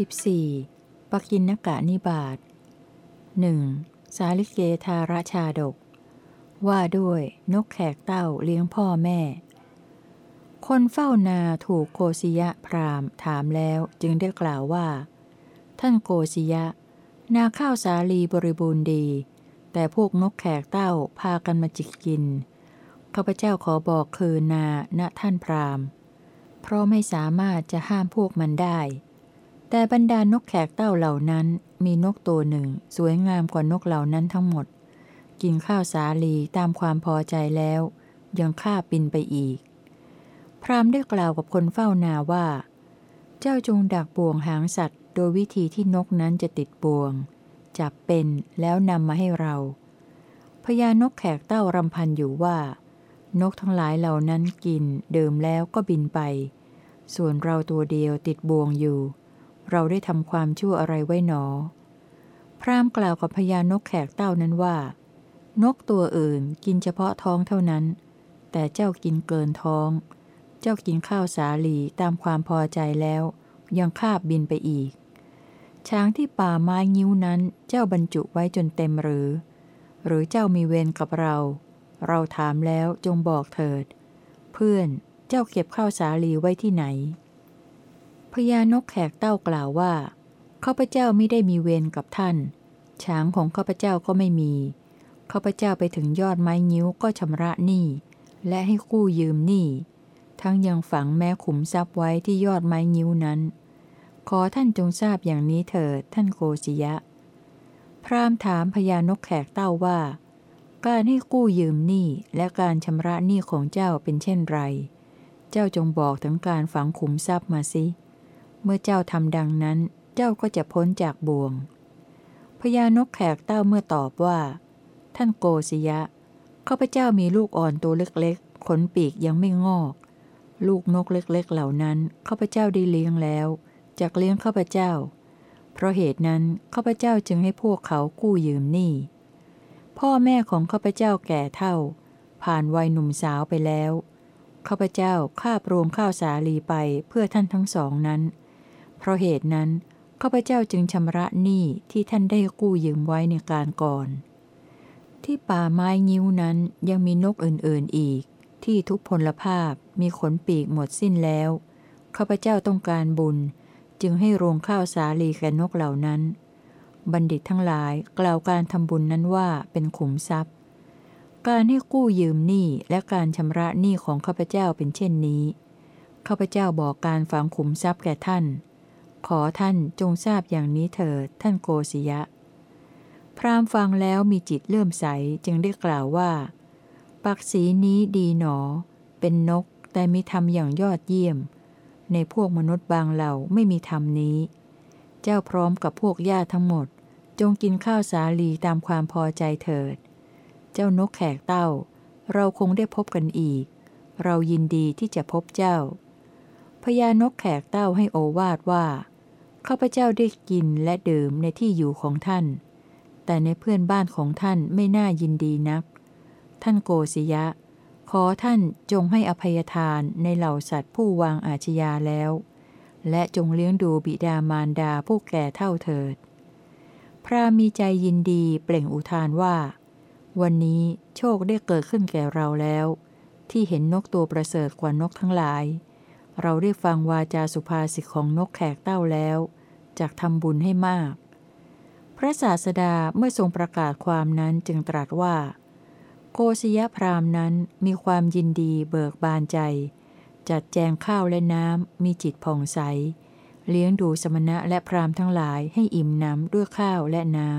14. ปกินนกะนิบาตหนึ่งสาลิเกธาราชาดก ว่าด้วยนกแขกเต้าเลี้ยงพ่อแม่ คนเฝ้านาถูกโกศิยะพรามถามแล้วจึงได้กล่าวว่า ท่านโกศิยะ นาข้าวสาลีบริบูรณ์ดี แต่พวกนกแขกเต้าพากันมาจิกกินข้าพเจ้าขอบอกคือนาณท่านพรามเพราะไม่สามารถจะห้ามพวกมันได้ แต่บรรดานกแขกเต้าเหล่านั้น มีนกตัวหนึ่ง สวยงามกว่านกเหล่านั้นทั้งหมด กินข้าวสาลีตามความพอใจแล้ว ยังฆ่าปินไปอีก พรามได้กล่าวกับคนเฝ้านาว่า เจ้าจงดักบ่วงหางสัตว์ โดยวิธีที่นกนั้นจะติดบ่วง จับเป็นแล้วนำมาให้เราพญานกแขกเต้ารำพันอยู่ว่า นกทั้งหลายเหล่านั้นกิน เดิมแล้วก็บินไป ส่วนเราตัวเดียวติดบ่วงอยู่ เราได้ทำความชั่วอะไรไว้หนอ พรามกล่าวกับพญานกแขกเต้านั้นว่า นกตัวอื่นกินเฉพาะท้องเท่านั้น แต่เจ้ากินเกินท้อง เจ้ากินข้าวสาลีตามความพอใจแล้ว ยังคาบบินไปอีก ช้างที่ป่าไม้งิ้วนั้นเจ้าบรรจุไว้จนเต็มหรือ หรือเจ้ามีเวรกับเรา เราถามแล้วจงบอกเถิด เพื่อนเจ้าเก็บข้าวสาลีไว้ที่ไหน พญานกแขกเต้ากล่าวว่าข้าพเจ้าไม่ได้มีเวรกับท่าน ช้างของข้าพเจ้าก็ไม่มี ข้าพเจ้าไปถึงยอดไม้นิ้วก็ชำระหนี้ และให้กู้ยืมหนี้ ทั้งยังฝังแม้ขุมทรัพย์ไว้ที่ยอดไม้นิ้วนั้น ขอท่านจงทราบอย่างนี้เถิดท่านโกศิยะ พรามถามพญานกแขกเต้าว่า การให้กู้ยืมหนี้และการชำระหนี้ของเจ้าเป็นเช่นไร เจ้าจงบอกถึงการฝังขุมทรัพย์มาสิ เมื่อเจ้าทำดังนั้น เจ้าก็จะพ้นจากบ่วง พญานกแขกเต้าเมื่อตอบว่า ท่านโกศยะ ข้าพเจ้ามีลูกอ่อนตัวเล็กๆ ขนปีกยังไม่งอก ลูกนกเล็กๆ เหล่านั้นข้าพเจ้าได้เลี้ยงแล้วจากเลี้ยงข้าพเจ้า เพราะเหตุนั้นข้าพเจ้าจึงให้พวกเขากู้ยืมหนี้ พ่อแม่ของข้าพเจ้าแก่เท่า ผ่านวัยหนุ่มสาวไปแล้วข้าพเจ้าคาบรวมข้าวสาลีไปเพื่อท่านทั้งสองนั้น เพราะเหตุนั้นข้าพเจ้าจึงชำระหนี้ที่ท่านได้กู้ยืมไว้ในการก่อน ที่ป่าไม้งิ้วนั้นยังมีนกอื่นๆอีก ที่ทุกพลภาพมีขนปีกหมดสิ้นแล้วข้าพเจ้าต้องการบุญ จึงให้โรงข้าวสาลีแก่นกเหล่านั้น บัณฑิตทั้งหลายกล่าวการทำบุญนั้นว่าเป็นขุมทรัพย์ การให้กู้ยืมหนี้และการชำระหนี้ของข้าพเจ้าเป็นเช่นนี้ข้าพเจ้าบอกการฝังขุมทรัพย์แก่ท่าน ขอท่านจงทราบอย่างนี้เถิดท่านโกศยะ พรามฟังแล้วมีจิตเลื่อมใสจึงได้กล่าวว่า ปักษีนี้ดีหนอ เป็นนกแต่มีธรรมอย่างยอดเยี่ยม ในพวกมนุษย์บางเหล่าไม่มีธรรมนี้ เจ้าพร้อมกับพวกญาติทั้งหมด จงกินข้าวสาลีตามความพอใจเถิด เจ้านกแขกเต้า เราคงได้พบกันอีก เรายินดีที่จะพบเจ้าพญานกแขกเต้าให้โอวาดว่า ข้าพเจ้าได้กินและดื่มในที่อยู่ของท่าน แต่ในเพื่อนบ้านของท่านไม่น่ายินดีนัก ท่านโกศยะ ขอท่านจงให้อภัยทานในเหล่าสัตว์ผู้วางอาชญาแล้ว และจงเลี้ยงดูบิดามารดาผู้แก่เท่าเถิด พระมีใจยินดีเปล่งอุทานว่า วันนี้โชคได้เกิดขึ้นแก่เราแล้ว ที่เห็นนกตัวประเสริฐกว่านกทั้งหลาย เราได้ฟังวาจาสุภาษิตของนกแขกเต้าแล้วจากทำบุญให้มาก พระศาสดาเมื่อทรงประกาศความนั้นจึงตรัสว่า โกศยพรามนั้นมีความยินดีเบิกบานใจ จัดแจงข้าวและน้ำมีจิตผ่องใส เลี้ยงดูสมณะและพรามทั้งหลายให้อิ่มน้ำด้วยข้าวและน้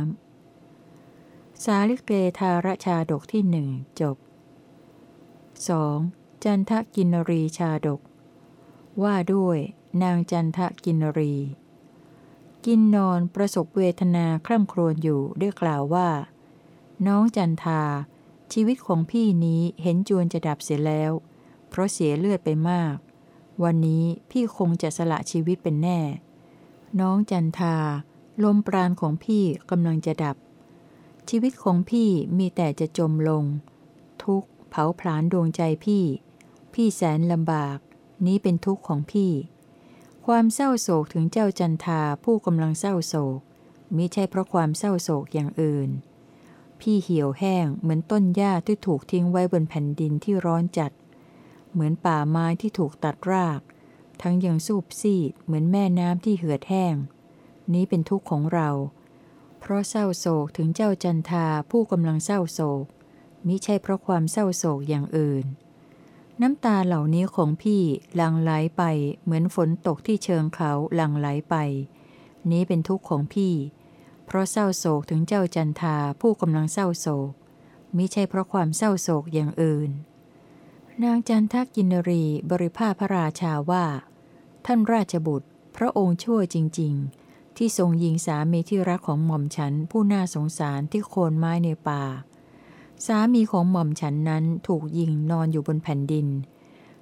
ำ สาลิเกธารชาดกที่หนึ่งจบ 2. จันทกินรีชาดก ว่าด้วย นางจันทกินรี กินนอนประสบเวทนาคร่ำครวญอยู่ได้กล่าวว่า น้องจันทา ชีวิตของพี่นี้เห็นจวนจะดับเสียแล้ว เพราะเสียเลือดไปมาก วันนี้พี่คงจะสละชีวิตเป็นแน่ น้องจันทา ลมปราณของพี่กำลังจะดับ ชีวิตของพี่มีแต่จะจมลง ทุกเผาผลาญดวงใจพี่ พี่แสนลำบาก นี้เป็นทุกข์ของพี่ ความเศร้าโศกถึงเจ้าจันทาผู้กำลังเศร้าโศกมิใช่เพราะความเศร้าโศกอย่างอื่น พี่เหี่ยวแห้งเหมือนต้นหญ้าที่ถูกทิ้งไว้บนแผ่นดินที่ร้อนจัด เหมือนป่าไม้ที่ถูกตัดราก ทั้งยังสูบซีดเหมือนแม่น้ำที่เหือดแห้ง นี้เป็นทุกข์ของเรา เพราะเศร้าโศกถึงเจ้าจันทาผู้กำลังเศร้าโศกมิใช่เพราะความเศร้าโศกอย่างอื่น น้ำตาเหล่านี้ของพี่หลั่งไหลไปเหมือนฝนตกที่เชิงเขาหลั่งไหลไป นี้เป็นทุกข์ของพี่ เพราะเศร้าโศกถึงเจ้าจันทาผู้กำลังเศร้าโศกมิใช่เพราะความเศร้าโศกอย่างอื่น นางจันทกินรีบริภาพระราชาว่า ท่านราชบุตร พระองค์ชั่วจริง ๆ ที่ทรงยิงสามีที่รักของหม่อมฉันผู้น่าสงสารที่โคนไม้ในป่า สามีของหม่อมฉันนั้นถูกยิงนอนอยู่บนแผ่นดิน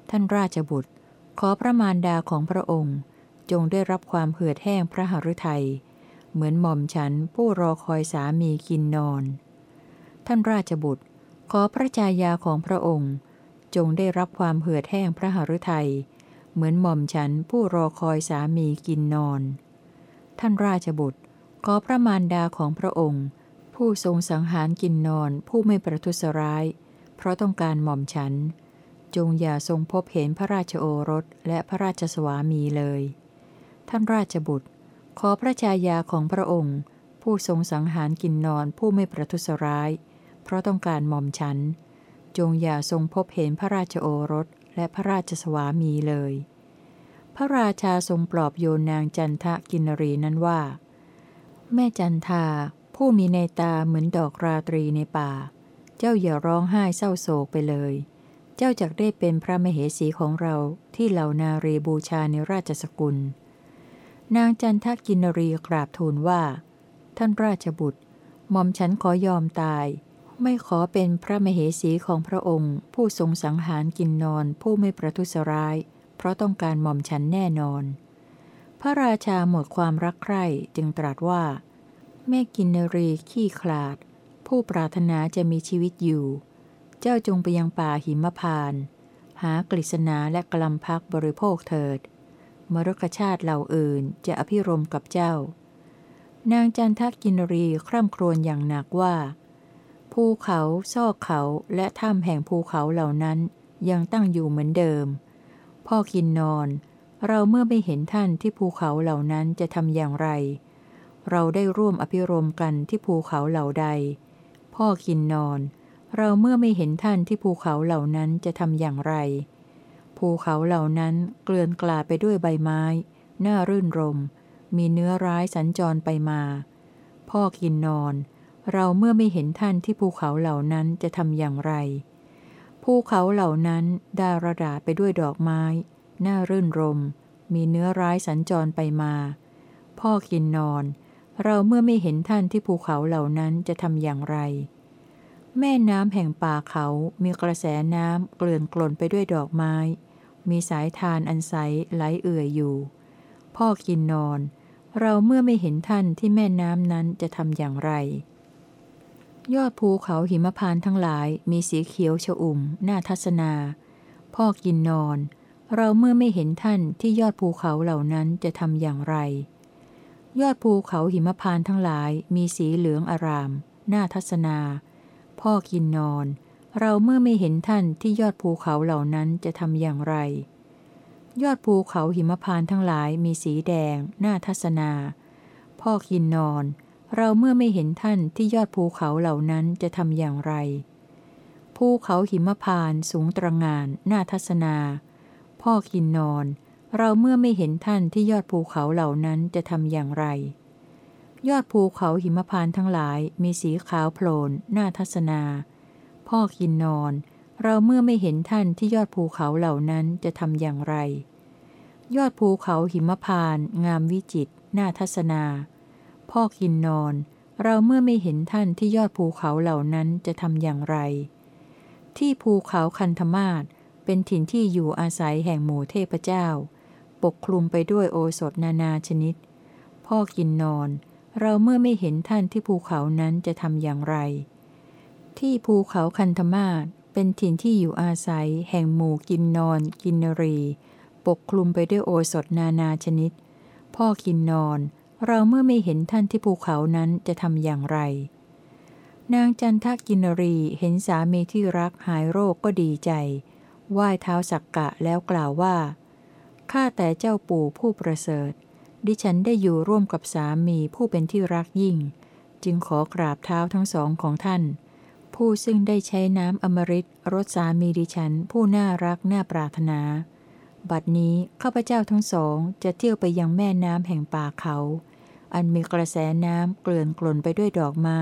ท่านราชบุตร ขอพระมารดาของพระองค์ จงได้รับความเหือดแห้งพระหฤทยัย เหมือนหม่อมฉันผู้รอคอยสามีกินนอน ท่านราชบุตร ขอพระจายาของพระองค์ จงได้รับความเหือดแห้งพระหฤทยัย เหมือนหม่อมฉันผู้รอคอยสามีกินนอน ท่านราชบุตร ขอพระมารดาของพระองค์ ผู้ทรงสังหารกินนอนผู้ไม่ประทุษร้าย เพราะต้องการหม่อมฉัน จงอย่าทรงพบเห็นพระราชโอรสและพระราชสวามีเลย ท่านราชบุตร ขอพระชายาของพระองค์ ผู้ทรงสังหารกินนอนผู้ไม่ประทุษร้าย เพราะต้องการหม่อมฉัน จงอย่าทรงพบเห็นพระราชโอรสและพระราชสวามีเลย พระราชาทรงปลอบโยนนางจันทะกินรีนั้นว่า แม่จันทา ผู้มีในตาเหมือนดอกราตรีในป่า เจ้าอย่าร้องไห้เศร้าโศกไปเลย เจ้าจักได้เป็นพระมเหสีของเราที่เหล่านารีบูชาในราชสกุล นางจันทกินรีกราบทูลว่า ท่านราชบุตรหม่อมฉันขอยอมตาย ไม่ขอเป็นพระมเหสีของพระองค์ ผู้ทรงสังหารกินนอนผู้ไม่ประทุษร้าย เพราะต้องการหม่อมฉันแน่นอน พระราชาหมดความรักใคร่จึงตรัสว่า แม่กินนรีขี้ขลาด ผู้ปรารถนาจะมีชีวิตอยู่ เจ้าจงไปยังป่าหิมพาน หากฤษณาและกลัมพักบริโภคเถิด มรกชาติเหล่าอื่นจะอภิรมกับเจ้า นางจันทกินรีคร่ำครวญอย่างหนักว่า ภูเขาซอกเขาและถ้ำแห่งภูเขาเหล่านั้นยังตั้งอยู่เหมือนเดิม พ่อกินนอน เราเมื่อไม่เห็นท่านที่ภูเขาเหล่านั้นจะทำอย่างไร เราได้ร่วมอภิรมกันที่ภูเขาเหล่าใด พ่อกินนอน เราเมื่อไม่เห็นท่านที่ภูเขาเหล่านั้นจะทำอย่างไร ภูเขาเหล่านั้นเกลื่อนกลาไปด้วยใบไม้น่ารื่นรม มีเนื้อร้ายสัญจรไปมา พ่อกินนอน เราเมื่อไม่เห็นท่านที่ภูเขาเหล่านั้นจะทำอย่างไร ภูเขาเหล่านั้นดาระดาไปด้วยดอกไม้น่ารื่นรม มีเนื้อร้ายสัญจรไปมา พ่อกินนอน เราเมื่อไม่เห็นท่านที่ภูเขาเหล่านั้นจะทำอย่างไร แม่น้ำแห่งป่าเขามีกระแสน้ำเกลื่อนกลนไปด้วยดอกไม้ มีสายทานอันใสไหลเอื่อยอยู่ พ่อกินนอน เราเมื่อไม่เห็นท่านที่แม่น้ำนั้นจะทำอย่างไร ยอดภูเขาหิมพานทั้งหลายมีสีเขียวชอุ่มน่าทัศนา พ่อกินนอน เราเมื่อไม่เห็นท่านที่ยอดภูเขาเหล่านั้นจะทำอย่างไร ยอดภูเขาหิมพานทั้งหลายมีสีเหลืองอาราม น่าทัศนา พ่อกินนอน เราเมื่อไม่เห็นท่านที่ยอดภูเขาเหล่านั้นจะทำอย่างไร ยอดภูเขาหิมพานทั้งหลายมีสีแดง น่าทัศนา พ่อกินนอน เราเมื่อไม่เห็นท่านที่ยอดภูเขาเหล่านั้นจะทำอย่างไร ภูเขาหิมพานสูงตระงาน น่าทัศนา พ่อกินนอนเเราเมื่อไม่เห็นท่านที่ยอดภูเขาเหล่านั้นจะทำอย่างไร ยอดภูเขาหิมพานทั้งหลายมีสีขาวโพลนน่าทัศนา พ่อกินนอน เราเมื่อไม่เห็นท่านที่ยอดภูเขาเหล่านั้นจะทำอย่างไร ยอดภูเขาหิมพาน งามวิจิตน่าทัศนา พ่อกินนอน เราเมื่อไม่เห็นท่านที่ยอดภูเขาเหล่านั้นจะทำอย่างไร ที่ภูเขาคันธมาศเป็นถิ่นที่อยู่อาศัยแห่งหมู่เทพเจ้า ปกคลุมไปด้วยโอสถนานาชนิด พ่อกินนอน เราเมื่อไม่เห็นท่านที่ภูเขานั้นจะทำอย่างไร ที่ภูเขาคันธมาศเป็นถิ่นที่อยู่อาศัย แห่งหมู่กินนอน กินนรี ปกคลุมไปด้วยโอสถนานาชนิด พ่อกินนอน เราเมื่อไม่เห็นท่านที่ภูเขานั้นจะทำอย่างไร นางจันทกินรีเห็นสามีที่รักหายโรคก็ดีใจ ไหว้เท้าสักกะแล้วกล่าวว่า ข้าแต่เจ้าปู่ผู้ประเสริฐ ดิฉันได้อยู่ร่วมกับสามีผู้เป็นที่รักยิ่ง จึงขอกราบเท้าทั้งสองของท่าน ผู้ซึ่งได้ใช้น้ำอมฤตรสสามีดิฉันผู้น่ารักน่าปรารถนา บัดนี้ข้าพเจ้าทั้งสองจะเที่ยวไปยังแม่น้ำแห่งป่าเขา อันมีกระแสน้ำเกลื่อนกล่นไปด้วยดอกไม้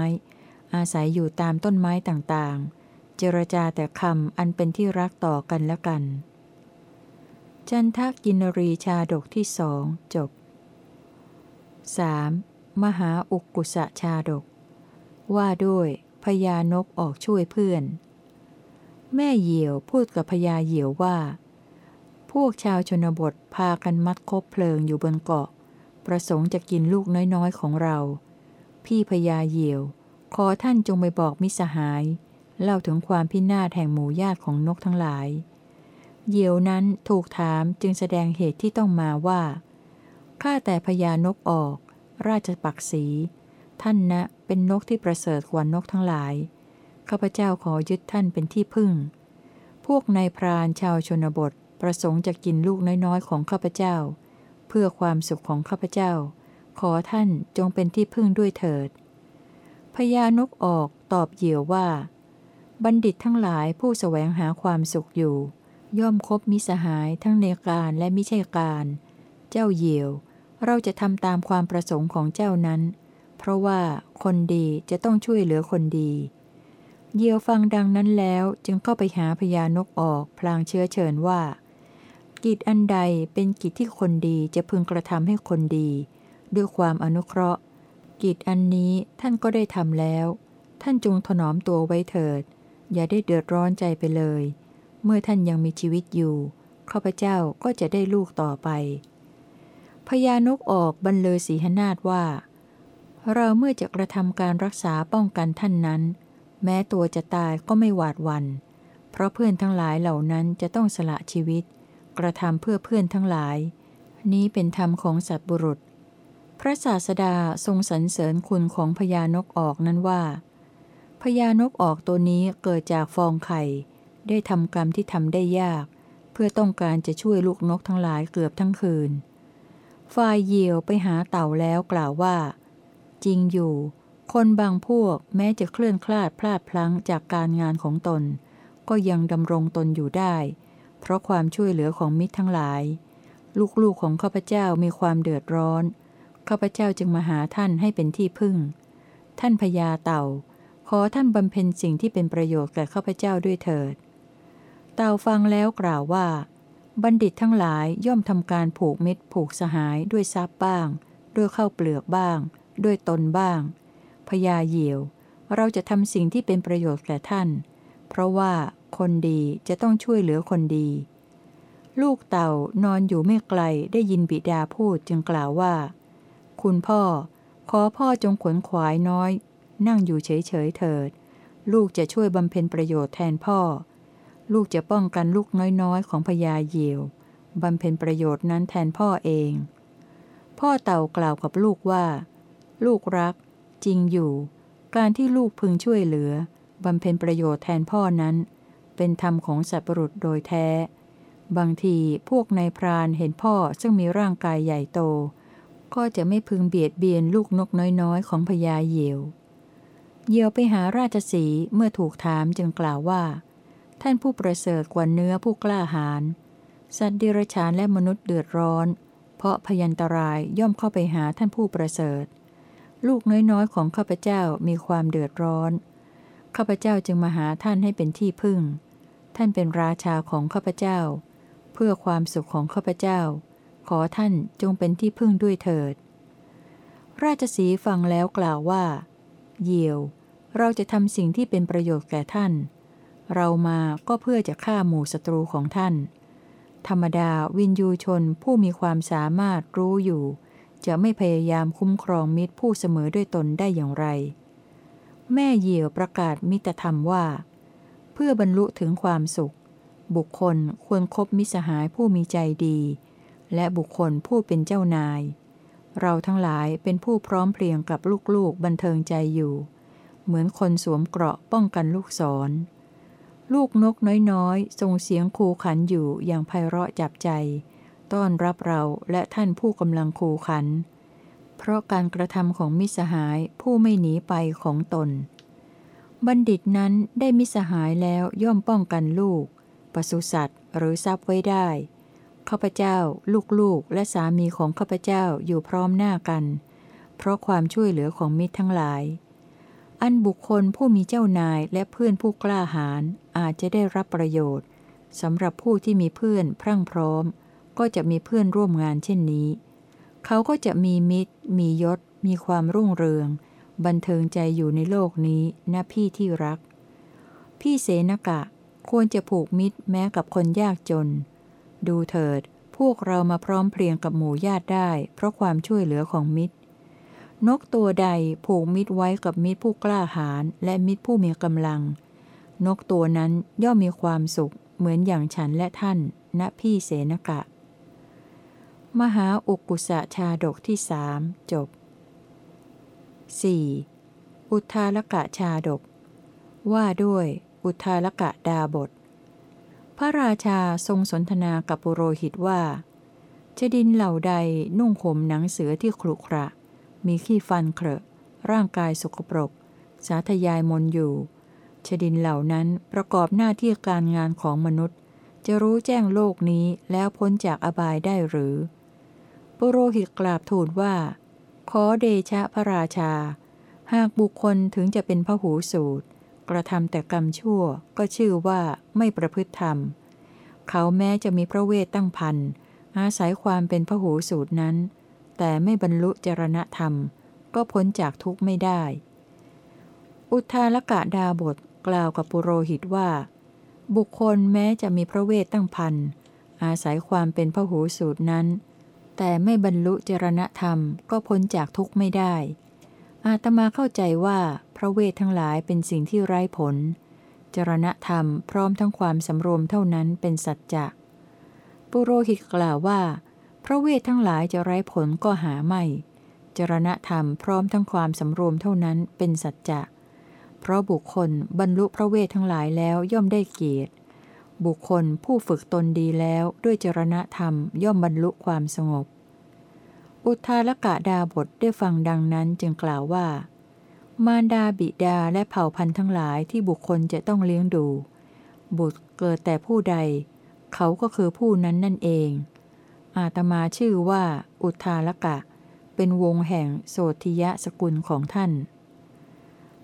อาศัยอยู่ตามต้นไม้ต่างๆ เจรจาแต่คำอันเป็นที่รักต่อกันและกัน จันทกินรีชาดกที่สองจบ 3. มหาอุกุสะชาดก ว่าด้วยพญานกออกช่วยเพื่อน แม่เหยี่ยวพูดกับพญาเหยี่ยวว่า พวกชาวชนบทพากันมัดคบเพลิงอยู่บนเกาะ ประสงค์จะกินลูกน้อยๆของเรา พี่พญาเหยี่ยว ขอท่านจงไปบอกมิสหาย เล่าถึงความพินาศแห่งหมู่ญาติของนกทั้งหลาย เหยี่ยวนั้นถูกถามจึงแสดงเหตุที่ต้องมาว่า ข้าแต่พญานกออก ราชปักษี ท่านนะเป็นนกที่ประเสริฐกว่านกทั้งหลาย ข้าพเจ้าขอยึดท่านเป็นที่พึ่ง พวกนายพรานชาวชนบทประสงค์จะกินลูกน้อยๆของข้าพเจ้า เพื่อความสุขของข้าพเจ้า ขอท่านจงเป็นที่พึ่งด้วยเถิดพญานกออกตอบเหยี่ยวว่า บัณฑิตทั้งหลายผู้สแสวงหาความสุขอยู่ ย่อมคบมิสหายทั้งในการและมิใช่การ เจ้าเหยี่ยว เราจะทำตามความประสงค์ของเจ้านั้น เพราะว่าคนดีจะต้องช่วยเหลือคนดีเยียวฟังดังนั้นแล้วจึงเข้าไปหาพญานกออกพลางเชื้อเชิญว่า กิจอันใดเป็นกิจที่คนดีจะพึงกระทำให้คนดี ด้วยความอนุเคราะห์ กิจอันนี้ท่านก็ได้ทำแล้ว ท่านจงถนอมตัวไว้เถิด อย่าได้เดือดร้อนใจไปเลย เมื่อท่านยังมีชีวิตอยู่ข้าพเจ้าก็จะได้ลูกต่อไปพญานกออกบรรเลอสีหนาฏว่า เราเมื่อจะกระทำการรักษาป้องกันท่านนั้น แม้ตัวจะตายก็ไม่หวาดวัน เพราะเพื่อนทั้งหลายเหล่านั้นจะต้องสละชีวิต กระทำเพื่อเพื่อนทั้งหลาย นี้เป็นธรรมของสัตบุรุษ พระศาสดาทรงสรรเสริญคุณของพญานกออกนั้นว่าพญานกออกตัวนี้เกิดจากฟองไข่ ได้ทำกรรมที่ทำได้ยาก เพื่อต้องการจะช่วยลูกนกทั้งหลายเกือบทั้งคืน ฝ่ายเหยี่ยวไปหาเต่าแล้วกล่าวว่า จริงอยู่ คนบางพวกแม้จะเคลื่อนคลาดพลาดพลั้งจากการงานของตน ก็ยังดำรงตนอยู่ได้ เพราะความช่วยเหลือของมิตรทั้งหลาย ลูกๆของข้าพเจ้ามีความเดือดร้อน ข้าพเจ้าจึงมาหาท่านให้เป็นที่พึ่ง ท่านพญาเต่าขอท่านบำเพ็ญสิ่งที่เป็นประโยชน์แก่ข้าพเจ้าด้วยเถิด เต่าฟังแล้วกล่าวว่า บัณฑิตทั้งหลายย่อมทำการผูกมิตรผูกสหายด้วยทรัพย์บ้าง ด้วยข้าวเปลือกบ้าง ด้วยตนบ้างพยาเหยี่ยว เราจะทำสิ่งที่เป็นประโยชน์แก่ท่าน เพราะว่าคนดีจะต้องช่วยเหลือคนดี ลูกเต่านอนอยู่ไม่ไกลได้ยินบิดาพูดจึงกล่าวว่า คุณพ่อ ขอพ่อจงขวนขวายน้อย นั่งอยู่เฉยๆเถิด ลูกจะช่วยบำเพ็ญประโยชน์แทนพ่อ ลูกจะป้องกันลูกน้อยๆ ของพญาเหยี่ยวบำเพ็ญประโยชน์นั้นแทนพ่อเอง พ่อเต่ากล่าวกับลูกว่า ลูกรัก จริงอยู่ การที่ลูกพึงช่วยเหลือบำเพ็ญประโยชน์แทนพ่อนั้น เป็นธรรมของสัตว์ปรุษโดยแท้ บางทีพวกนายพรานเห็นพ่อซึ่งมีร่างกายใหญ่โต ก็จะไม่พึงเบียดเบียนลูกนกน้อยๆ ของพญาเหยี่ยว เหยี่ยวไปหาราชสีเมื่อถูกถามจึงกล่าวว่า ท่านผู้ประเสริฐกว่าเนื้อผู้กล้าหาญสัตว์ดิรชานและมนุษย์เดือดร้อน เพราะพยันตรายย่อมเข้าไปหาท่านผู้ประเสริฐ ลูกน้อยๆของข้าพเจ้ามีความเดือดร้อน ข้าพเจ้าจึงมาหาท่านให้เป็นที่พึ่ง ท่านเป็นราชาของข้าพเจ้า เพื่อความสุขของข้าพเจ้า ขอท่านจงเป็นที่พึ่งด้วยเถิด ราชสีฟังแล้วกล่าวว่า เยี่ยว เราจะทำสิ่งที่เป็นประโยชน์แก่ท่าน เรามาก็เพื่อจะฆ่าหมู่ศัตรูของท่าน ธรรมดาวินยูชนผู้มีความสามารถรู้อยู่ จะไม่พยายามคุ้มครองมิตรผู้เสมอด้วยตนได้อย่างไร แม่เหยี่ยวประกาศมิตรธรรมว่า เพื่อบรรลุถึงความสุข บุคคลควรครบมิสหายผู้มีใจดี และบุคคลผู้เป็นเจ้านาย เราทั้งหลายเป็นผู้พร้อมเพรียงกับลูกๆบันเทิงใจอยู่ เหมือนคนสวมเกราะป้องกันลูกศร ลูกนกน้อยๆ ส่งเสียงคูขันอยู่อย่างไพเราะจับใจ ต้อนรับเราและท่านผู้กำลังคูขัน เพราะการกระทำของมิสหายผู้ไม่หนีไปของตน บัณฑิตนั้นได้มิสหายแล้วย่อมป้องกันลูก ปศุสัตว์หรือทรัพย์ไว้ได้ ข้าพเจ้า ลูกๆ และสามีของข้าพเจ้าอยู่พร้อมหน้ากัน เพราะความช่วยเหลือของมิตรทั้งหลาย อันบุคคลผู้มีเจ้านายและเพื่อนผู้กล้าหาญอาจจะได้รับประโยชน์สำหรับผู้ที่มีเพื่อนพรั่งพร้อม ก็จะมีเพื่อนร่วมงานเช่นนี้ เขาก็จะมีมิตร มียศ มีความรุ่งเรือง บันเทิงใจอยู่ในโลกนี้นะพี่ที่รัก พี่เสนกะควรจะผูกมิตรแม้กับคนยากจน ดูเถิด พวกเรามาพร้อมเพรียงกับหมู่ญาติได้ เพราะความช่วยเหลือของมิตร นกตัวใดผูกมิตรไว้กับมิตรผู้กล้าหาญและมิตรผู้มีกำลัง นกตัวนั้นย่อมมีความสุข เหมือนอย่างฉันและท่าน ณพี่เสนกะ มหาอุกุสะชาดกที่สามจบ 4. อุทาลกะชาดก ว่าด้วย อุทาลกะดาบท พระราชาทรงสนทนากับปุโรหิตว่าชดินเหล่าใดนุ่งห่มหนังเสือที่ครุขระ มีขี้ฟันเครอะร่างกายสกปรก สาธยายมนอยู่ ชดินเหล่านั้นประกอบหน้าที่การงานของมนุษย์ จะรู้แจ้งโลกนี้แล้วพ้นจากอบายได้หรือ ปุโรหิตกราบทูลว่า ขอเดชะพระราชา หากบุคคลถึงจะเป็นพหูสูตร กระทำแต่กรรมชั่วก็ชื่อว่าไม่ประพฤติธรรม เขาแม้จะมีพระเวทตั้งพันอาศัยความเป็นพหูสูตรนั้น แต่ไม่บรรลุจรณธรรม ก็พ้นจากทุกข์ไม่ได้ อุทาลกะดาบทกล่าวกับปุโรหิตว่า บุคคลแม้จะมีพระเวทตั้งพันอาศัยความเป็นพหูสูตรนั้น แต่ไม่บรรลุจรณธรรมก็พ้นจากทุกข์ไม่ได้ อาตมาเข้าใจว่าพระเวททั้งหลายเป็นสิ่งที่ไร้ผลจรณธรรมพร้อมทั้งความสำรวมเท่านั้นเป็นสัจจะปุโรหิตกล่าวว่า พระเวททั้งหลายจะไร้ผลก็หาไม่ จรณธรรมพร้อมทั้งความสำรวมเท่านั้นเป็นสัจจะ เพราะบุคคลบรรลุพระเวททั้งหลายแล้วย่อมได้เกียรติ บุคคลผู้ฝึกตนดีแล้วด้วยจรณธรรมย่อมบรรลุความสงบ อุทาลกะดาบทได้ฟังดังนั้นจึงกล่าวว่า มารดาบิดาและเผ่าพันธุ์ทั้งหลายที่บุคคลจะต้องเลี้ยงดู บุตรเกิดแต่ผู้ใด เขาก็คือผู้นั้นนั่นเอง อาตมาชื่อว่า อุทาลกะ เป็นวงแห่งโสธิยะสกุลของท่าน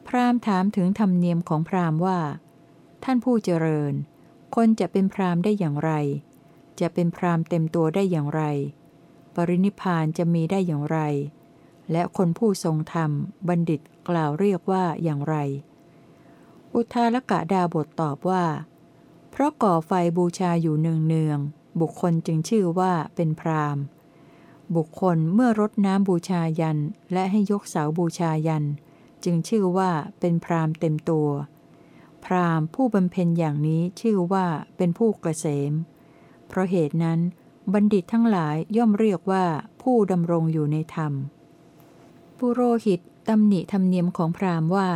พราหมณ์ถามถึงธรรมเนียมของพราหมณ์ว่า ท่านผู้เจริญ คนจะเป็นพราหมณ์ได้อย่างไร จะเป็นพราหมณ์เต็มตัวได้อย่างไร ปรินิพานจะมีได้อย่างไร และคนผู้ทรงธรรมบัณฑิตกล่าวเรียกว่าอย่างไร อุทาลกะดาบทตอบว่า เพราะก่อไฟบูชาอยู่เนืองเนือง บุคคลจึงชื่อว่าเป็นพรามบุคคลเมื่อรดน้ำบูชายันและให้ยกเสาบูชายัน จึงชื่อว่าเป็นพรามเต็มตัว พรามผู้บำเพ็ญอย่างนี้ชื่อว่าเป็นผู้เกษม เพราะเหตุนั้น บัณฑิตทั้งหลายย่อมเรียกว่าผู้ดำรงอยู่ในธรรม ปุโรหิตตำหนิธรรมเนียมของพราหมณ์ว่า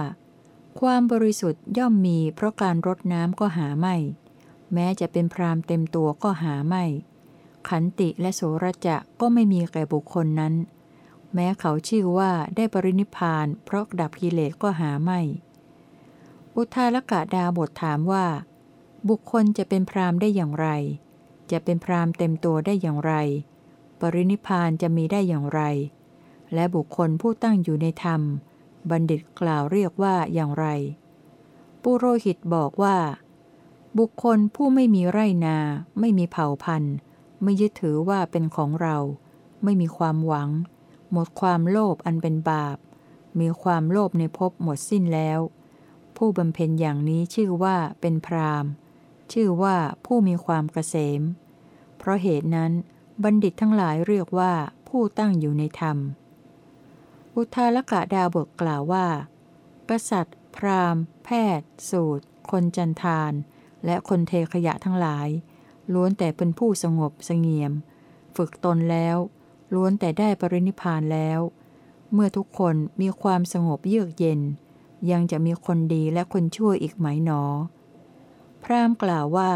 ความบริสุทธิ์ย่อมมีเพราะการรดน้ำก็หาไม่ แม้จะเป็นพรามเต็มตัวก็หาไม่ ขันติและโสรจะก็ไม่มีแก่บุคคลนั้น แม้เขาชื่อว่าได้ปรินิพานเพราะดับกิเลสก็หาไม่ อุทาลกะดาบทถามว่า บุคคลจะเป็นพรามได้อย่างไร จะเป็นพรามเต็มตัวได้อย่างไร ปรินิพานจะมีได้อย่างไร และบุคคลผู้ตั้งอยู่ในธรรม บัณฑิตกล่าวเรียกว่าอย่างไร ปุโรหิตบอกว่า บุคคลผู้ไม่มีไรนา ไม่มีเผ่าพันธุ์ ไม่ยึดถือว่าเป็นของเรา ไม่มีความหวัง หมดความโลภอันเป็นบาป มีความโลภในภพหมดสิ้นแล้ว ผู้บำเพ็ญอย่างนี้ชื่อว่าเป็นพรามชื่อว่าผู้มีความเกษม เพราะเหตุนั้นบัณฑิตทั้งหลายเรียกว่าผู้ตั้งอยู่ในธรรม อุทาลกะดาบทกล่าวว่า กษัตริย์ พราหมณ์ แพทย์ สูตร คนจันทาน และคนเทขยะทั้งหลาย ล้วนแต่เป็นผู้สงบสงเงียม ฝึกตนแล้ว ล้วนแต่ได้ปรินิพานแล้ว เมื่อทุกคนมีความสงบเยือกเย็น ยังจะมีคนดีและคนชั่วอีกไหมหนอ พรามกล่าวว่า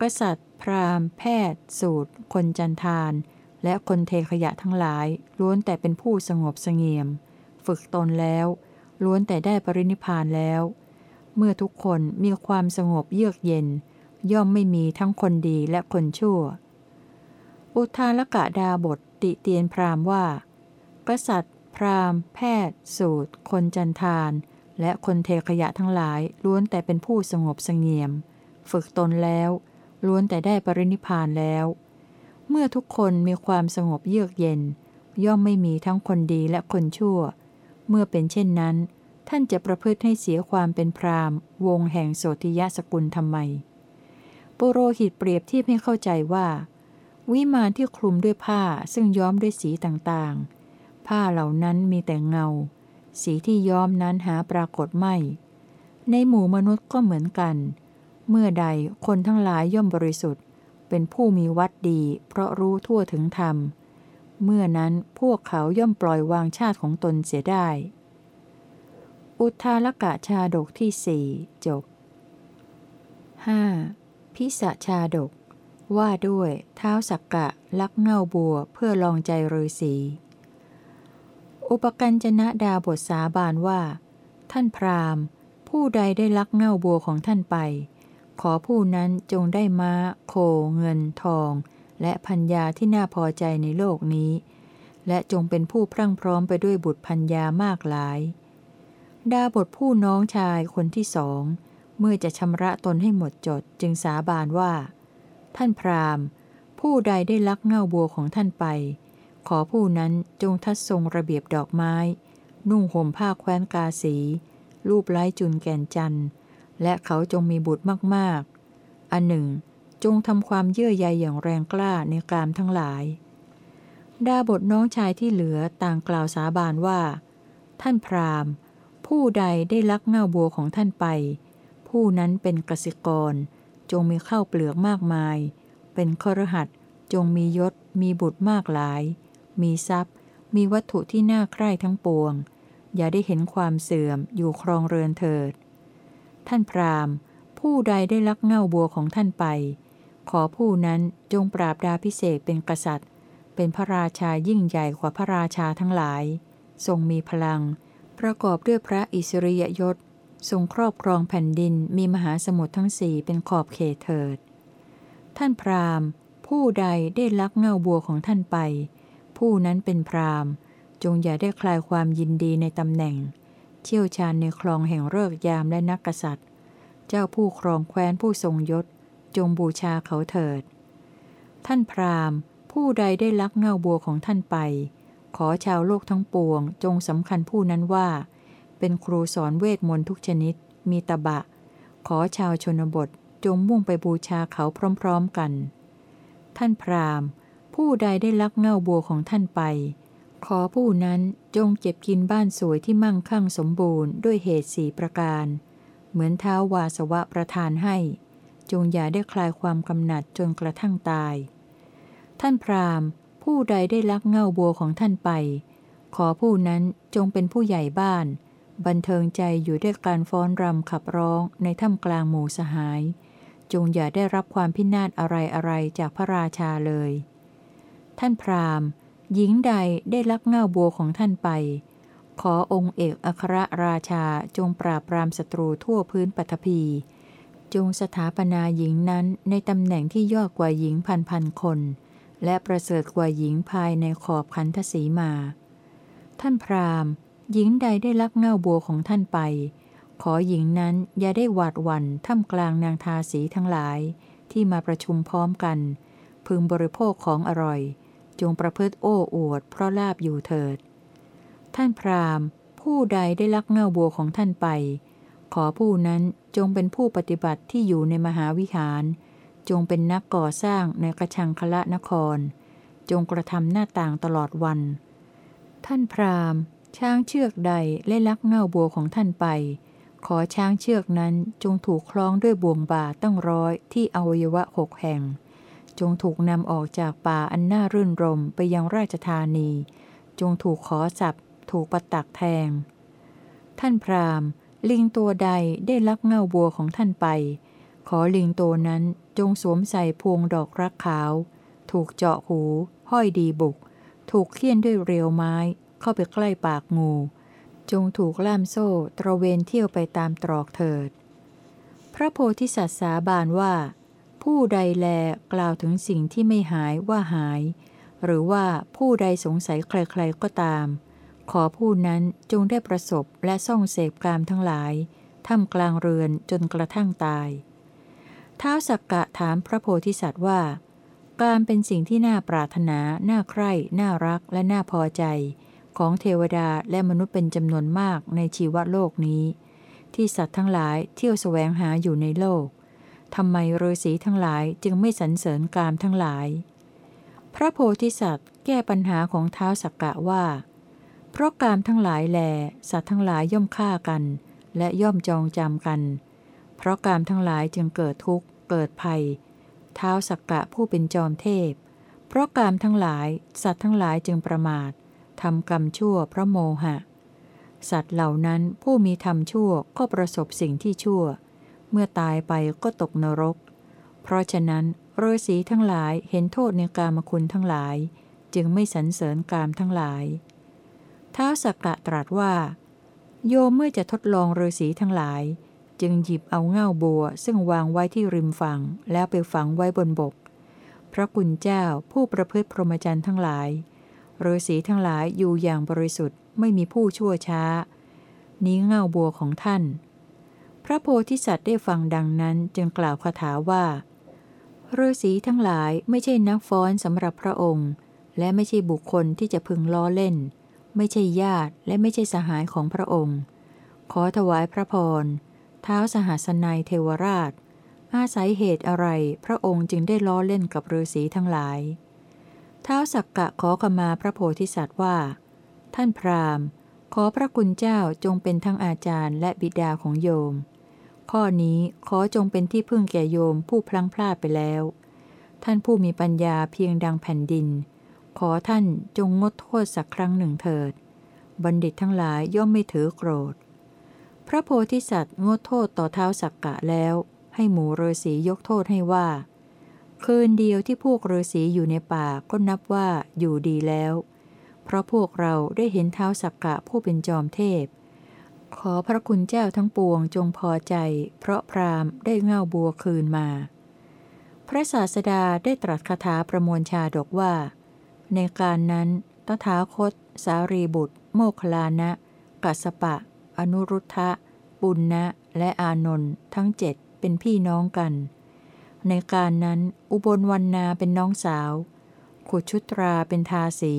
กษัตริย์ พราหมณ์ แพทย์ สูตร คนจันทานและคนเทขยะทั้งหลาย ล้วนแต่เป็นผู้สงบสงเงียม ฝึกตนแล้ว ล้วนแต่ได้ปรินิพานแล้ว เมื่อทุกคนมีความสงบเยือกเย็น ย่อมไม่มีทั้งคนดีและคนชั่ว อุทานกะดาบทติเตียนพราหมณ์ว่า กษัตริย์ พราหมณ์ แพทย์ สูตร คนจันทานและคนเทขยะทั้งหลายล้วนแต่เป็นผู้สงบสงเงียม ฝึกตนแล้ว ล้วนแต่ได้ปรินิพานแล้ว เมื่อทุกคนมีความสงบเยือกเย็น ย่อมไม่มีทั้งคนดีและคนชั่ว เมื่อเป็นเช่นนั้น ท่านจะประพฤติให้เสียความเป็นพราหมณ์วงแห่งโสติยสกุลทำไม ปุโรหิตเปรียบเทียบให้เข้าใจว่า วิมานที่คลุมด้วยผ้าซึ่งย้อมด้วยสีต่างๆ ผ้าเหล่านั้นมีแต่เงา สีที่ย้อมนั้นหาปรากฏไม่ ในหมู่มนุษย์ก็เหมือนกัน เมื่อใดคนทั้งหลายย่อมบริสุทธิ์ เป็นผู้มีวัดดี เพราะรู้ทั่วถึงธรรม เมื่อนั้นพวกเขาย่อมปล่อยวางชาติของตนเสียได้ อุทาลกะชาดกที่สี่จบ 5. พิสชาดก ว่าด้วยเท้าสักกะลักเง่าบัวเพื่อลองใจฤาษีอุปกันจนะดาบทสาบานว่า ท่านพราหมณ์ ผู้ใดได้ลักเง่าบัวของท่านไป ขอผู้นั้นจงได้ม้า โค เงิน ทอง และพัญญาที่น่าพอใจในโลกนี้ และจงเป็นผู้พรั่งพร้อมไปด้วยบุตรพัญญามากหลาย ดาบทผู้น้องชายคนที่สอง เมื่อจะชำระตนให้หมดจดจึงสาบานว่า ท่านพราหมณ์ ผู้ใดได้ลักเง่าบัวของท่านไป ขอผู้นั้นจงทัดทรงระเบียบดอกไม้ นุ่งห่มผ้าแคว้นกาสี รูปไล้จุนแก่นจันทร์และเขาจงมีบุตรมากๆ อันหนึ่ง จงทำความเยื่อใยอย่างแรงกล้าในกามทั้งหลาย ดาบทน้องชายที่เหลือต่างกล่าวสาบานว่า ท่านพราหมณ์ ผู้ใดได้ลักเง่าบัวของท่านไป ผู้นั้นเป็นกสิกร จงมีข้าวเปลือกมากมาย เป็นครหัสจงมียศ มีบุตรมากหลาย มีทรัพย์ มีวัตถุที่น่าใคร่ทั้งปวง อย่าได้เห็นความเสื่อมอยู่ครองเรือนเถิด ท่านพราหมณ์ ผู้ใดได้ลักเง่าบัวของท่านไป ขอผู้นั้นจงปราบดาพิเศษเป็นกษัตริย์ เป็นพระราชายิ่งใหญ่กว่าพระราชาทั้งหลาย ทรงมีพลัง ประกอบด้วยพระอิสริยยศ ทรงครอบครองแผ่นดินมีมหาสมุทรทั้งสี่เป็นขอบเขตเถิด ท่านพราหมณ์ ผู้ใดได้ลักเงาบัวของท่านไป ผู้นั้นเป็นพราหมณ์ จงอย่าได้คลายความยินดีในตำแหน่ง เชี่ยวชาญในคลองแห่งเลิกยามและนักกษัตริย์ เจ้าผู้ครองแคว้นผู้ทรงยศ จงบูชาเขาเถิด ท่านพราหมณ์ ผู้ใดได้ลักเงาบัวของท่านไป ขอชาวโลกทั้งปวง จงสำคัญผู้นั้นว่า เป็นครูสอนเวทมนต์ทุกชนิด มีตบะ ขอชาวชนบทจงมุ่งไปบูชาเขาพร้อมๆกัน ท่านพราหมณ์ ผู้ใดได้ลักเง่าบัวของท่านไป ขอผู้นั้นจงเก็บกินบ้านสวยที่มั่งคั่งสมบูรณ์ด้วยเหตุสี่ประการ เหมือนเท้าวาสวะประทานให้ จงอย่าได้คลายความกำหนัดจนกระทั่งตาย ท่านพราหมณ์ ผู้ใดได้ลักเง่าบัวของท่านไป ขอผู้นั้นจงเป็นผู้ใหญ่บ้าน บันเทิงใจอยู่ด้วยการฟ้อนรำขับร้องในถ้ำกลางหมู่สหาย จงอย่าได้รับความพินาศอะไรอะไรจากพระราชาเลย ท่านพราหมณ์ หญิงใดได้ลักเง่าบัวของท่านไป ขอองค์เอกอัครราชาจงปราบปรามศัตรูทั่วพื้นปัทภีจงสถาปนาหญิงนั้นในตำแหน่งที่ยอดกว่าหญิงพันพันคน และประเสริฐกว่าหญิงภายในขอบคันทศีมา ท่านพราหมณ์ หญิงใดได้ลักเง่าบัวของท่านไป ขอหญิงนั้นอย่าได้หวาดหวั่นท่ามกลางนางทาสีทั้งหลาย ที่มาประชุมพร้อมกัน พึงบริโภคของอร่อย จงประพฤติโอ้อวด เพราะลาบอยู่เถิด ท่านพราหมณ์ ผู้ใดได้ลักเง่าบัวของท่านไป ขอผู้นั้นจงเป็นผู้ปฏิบัติที่อยู่ในมหาวิหาร จงเป็นนักก่อสร้างในกระชังคละนคร จงกระทำหน้าต่างตลอดวัน ท่านพราหมณ์ ช้างเชือกใดเล่ลักเง่าบัวของท่านไป ขอช้างเชือกนั้นจงถูกคล้องด้วยบ่วงบาตั้งร้อยที่อวัยวะหกแห่ง จงถูกนำออกจากป่าอันน่ารื่นรมไปยังราชธานี จงถูกขอสับถูกประตักแทง ท่านพราหมณ์ ลิงตัวใดได้ลักเง่าบัวของท่านไป ขอลิงตัวนั้นจงสวมใส่พวงดอกรักขาว ถูกเจาะหู ห้อยดีบุก ถูกเคี่ยนด้วยเรียวไม้ เข้าไปใกล้ปากงู จงถูกล่ามโซ่ตระเวนเที่ยวไปตามตรอกเถิด พระโพธิสัตว์สาบานว่า ผู้ใดแลกล่าวถึงสิ่งที่ไม่หายว่าหาย หรือว่าผู้ใดสงสัยใครๆก็ตาม ขอผู้นั้นจงได้ประสบและส่องเสพกามทั้งหลายท่ามกลางเรือนจนกระทั่งตาย ท้าวสักกะถามพระโพธิสัตว์ว่า การเป็นสิ่งที่น่าปรารถนา น่าใคร่ น่ารัก และน่าพอใจ ของเทวดาและมนุษย์เป็นจำนวนมากในชีวโลกนี้ ที่สัตว์ทั้งหลายเที่ยวแสวงหาอยู่ในโลกทำไมฤาษีทั้งหลายจึงไม่สรรเสริญกามทั้งหลาย พระโพธิสัตว์แก้ปัญหาของเท้าสักกะว่า เพราะกามทั้งหลายแล สัตว์ทั้งหลายย่อมฆ่ากัน และย่อมจองจำกัน เพราะกามทั้งหลายจึงเกิดทุกข์ เกิดภัย เท้าสักกะผู้เป็นจอมเทพ เพราะกามทั้งหลายสัตว์ทั้งหลายจึงประมาททำกรรมชั่วเพราะโมหะ สัตว์เหล่านั้นผู้มีทำชั่วก็ประสบสิ่งที่ชั่ว เมื่อตายไปก็ตกนรก เพราะฉะนั้นฤาษีทั้งหลายเห็นโทษในกามคุณทั้งหลาย จึงไม่สรรเสริญกามทั้งหลายท้าวสักกะตรัสว่า โยมเมื่อจะทดลองฤาษีทั้งหลาย จึงหยิบเอาเง่าบัว ซึ่งวางไว้ที่ริมฝั่ง แล้วไปฝังไว้บนบก พระกุณเจ้าผู้ประพฤติพรหมจรรย์ทั้งหลายฤาษีทั้งหลายอยู่อย่างบริสุทธิ์ไม่มีผู้ชั่วช้า นี้เง่าบัวของท่าน พระโพธิสัตว์ได้ฟังดังนั้นจึงกล่าวคาถาว่าฤาษีทั้งหลายไม่ใช่นักฟ้อนสำหรับพระองค์ และไม่ใช่บุคคลที่จะพึงล้อเล่น ไม่ใช่ญาติและไม่ใช่สหายของพระองค์ ขอถวายพระพร ท้าวสหัสนัยเทวราช อาศัยเหตุอะไรพระองค์จึงได้ล้อเล่นกับฤาษีทั้งหลายท้าวสักกะขอขมาพระโพธิสัตว์ว่า ท่านพราหมณ์ ขอพระคุณเจ้าจงเป็นทั้งอาจารย์และบิดาของโยม ข้อนี้ขอจงเป็นที่พึ่งแก่โยมผู้พลังพลาดไปแล้ว ท่านผู้มีปัญญาเพียงดังแผ่นดิน ขอท่านจงงดโทษสักครั้งหนึ่งเถิด บัณฑิตทั้งหลายย่อมไม่ถือโกรธ พระโพธิสัตว์งดโทษต่อเท้าสักกะแล้ว ให้หมู่ฤาษียกโทษให้ว่า คืนเดียวที่พวกฤาษีอยู่ในป่าก็นับว่าอยู่ดีแล้ว เพราะพวกเราได้เห็นเท้าสักกะผู้เป็นจอมเทพ ขอพระคุณเจ้าทั้งปวงจงพอใจ เพราะพราหมณ์ได้เง่าบัวคืนมา พระศาสดาได้ตรัสคาถาประมวลชาดกว่า ในการนั้นตถาคต สารีบุตร โมคลานะ กัสปะ อนุรุทธะ ปุณณะ และอานนท์ทั้งเจ็ดเป็นพี่น้องกัน ในการนั้นอุบลวันนาเป็นน้องสาว ขุชุตราเป็นทาสี